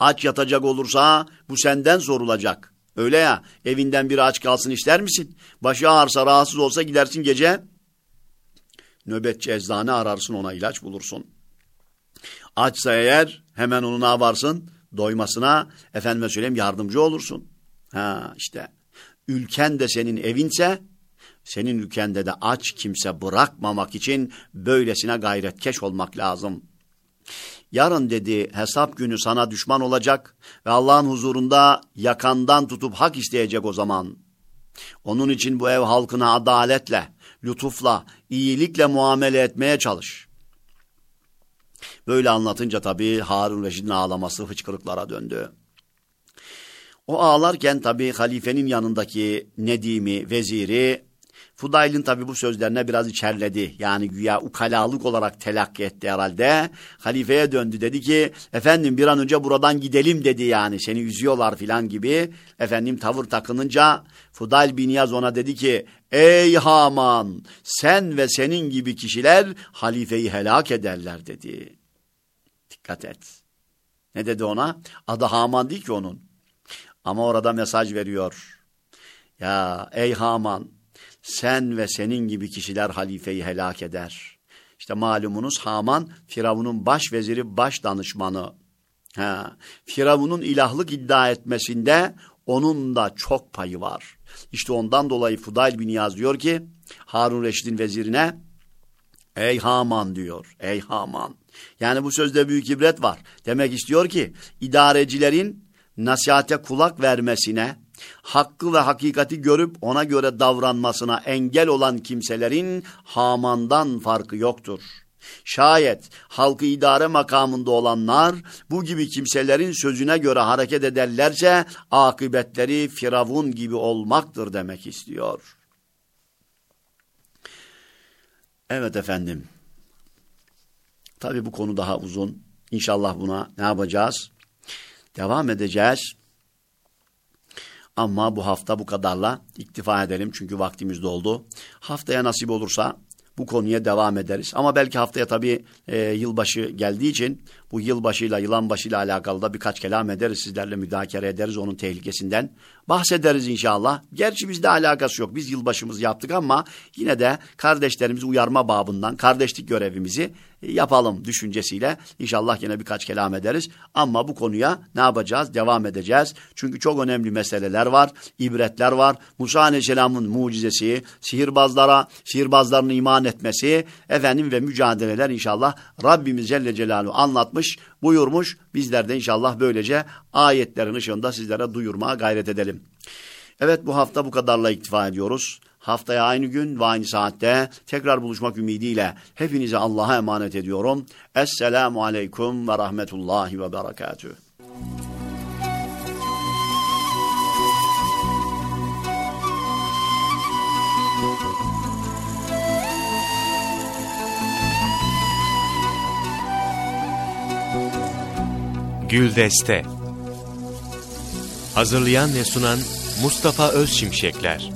aç yatacak olursa bu senden sorulacak. Öyle ya evinden bir aç kalsın ister misin? Başı ağırsa rahatsız olsa gidersin gece nöbetçi eczane ararsın ona ilaç bulursun. Açsa eğer hemen onu ne yaparsın? Doymasına efendime söyleyeyim yardımcı olursun. Ha işte ülken de senin evinse senin ülkende de aç kimse bırakmamak için böylesine gayretkeş olmak lazım. Yarın dedi hesap günü sana düşman olacak ve Allah'ın huzurunda yakandan tutup hak isteyecek o zaman. Onun için bu ev halkına adaletle, lütufla, iyilikle muamele etmeye çalış. Böyle anlatınca tabii Harun Reşid'in ağlaması hıçkırıklara döndü. O ağlarken tabii halifenin yanındaki Nedim'i, veziri Fudail'in tabi bu sözlerine biraz içerledi. Yani güya ukalalık olarak telakki etti herhalde. Halifeye döndü dedi ki efendim bir an önce buradan gidelim dedi yani seni üzüyorlar filan gibi. Efendim tavır takınınca Fudail bin Yaz ona dedi ki ey Haman sen ve senin gibi kişiler halifeyi helak ederler dedi. Dikkat et. Ne dedi ona? Adı Haman değil ki onun. Ama orada mesaj veriyor. Ya ey Haman sen ve senin gibi kişiler halifeyi helak eder. İşte malumunuz Haman Firavun'un baş veziri, baş danışmanı. Ha, Firavun'un ilahlık iddia etmesinde onun da çok payı var. İşte ondan dolayı Fudayl bin Yaz diyor ki Harun Reşid'in vezirine Ey Haman diyor. Ey Haman. Yani bu sözde büyük ibret var. Demek istiyor ki idarecilerin nasihate kulak vermesine, hakkı ve hakikati görüp ona göre davranmasına engel olan kimselerin Haman'dan farkı yoktur. Şayet halkı idare makamında olanlar bu gibi kimselerin sözüne göre hareket ederlerse akıbetleri Firavun gibi olmaktır demek istiyor. Evet efendim. Tabi bu konu daha uzun. İnşallah buna ne yapacağız? Devam edeceğiz. Ama bu hafta bu kadarla iktifa edelim çünkü vaktimiz doldu. Haftaya nasip olursa bu konuya devam ederiz. Ama belki haftaya tabii e, yılbaşı geldiği için bu yılbaşıyla, yılan başıyla alakalı da birkaç kelam ederiz. Sizlerle müdahale ederiz onun tehlikesinden. Bahsederiz inşallah. Gerçi bizde alakası yok. Biz yılbaşımızı yaptık ama yine de kardeşlerimizi uyarma babından kardeşlik görevimizi yapalım düşüncesiyle inşallah yine birkaç kelam ederiz. Ama bu konuya ne yapacağız? Devam edeceğiz. Çünkü çok önemli meseleler var, ibretler var. Musa Aleyhisselam'ın mucizesi, sihirbazlara, sihirbazların iman etmesi, efendim ve mücadeleler inşallah Rabbimiz Celle Celaluhu anlatmış, buyurmuş. Bizler de inşallah böylece ayetlerin ışığında sizlere duyurmaya gayret edelim. Evet bu hafta bu kadarla iktifa ediyoruz. Haftaya aynı gün ve aynı saatte tekrar buluşmak ümidiyle hepinizi Allah'a emanet ediyorum. Esselamu Aleyküm ve Rahmetullahi ve Berekatüh. Güldeste Hazırlayan ve sunan Mustafa Özşimşekler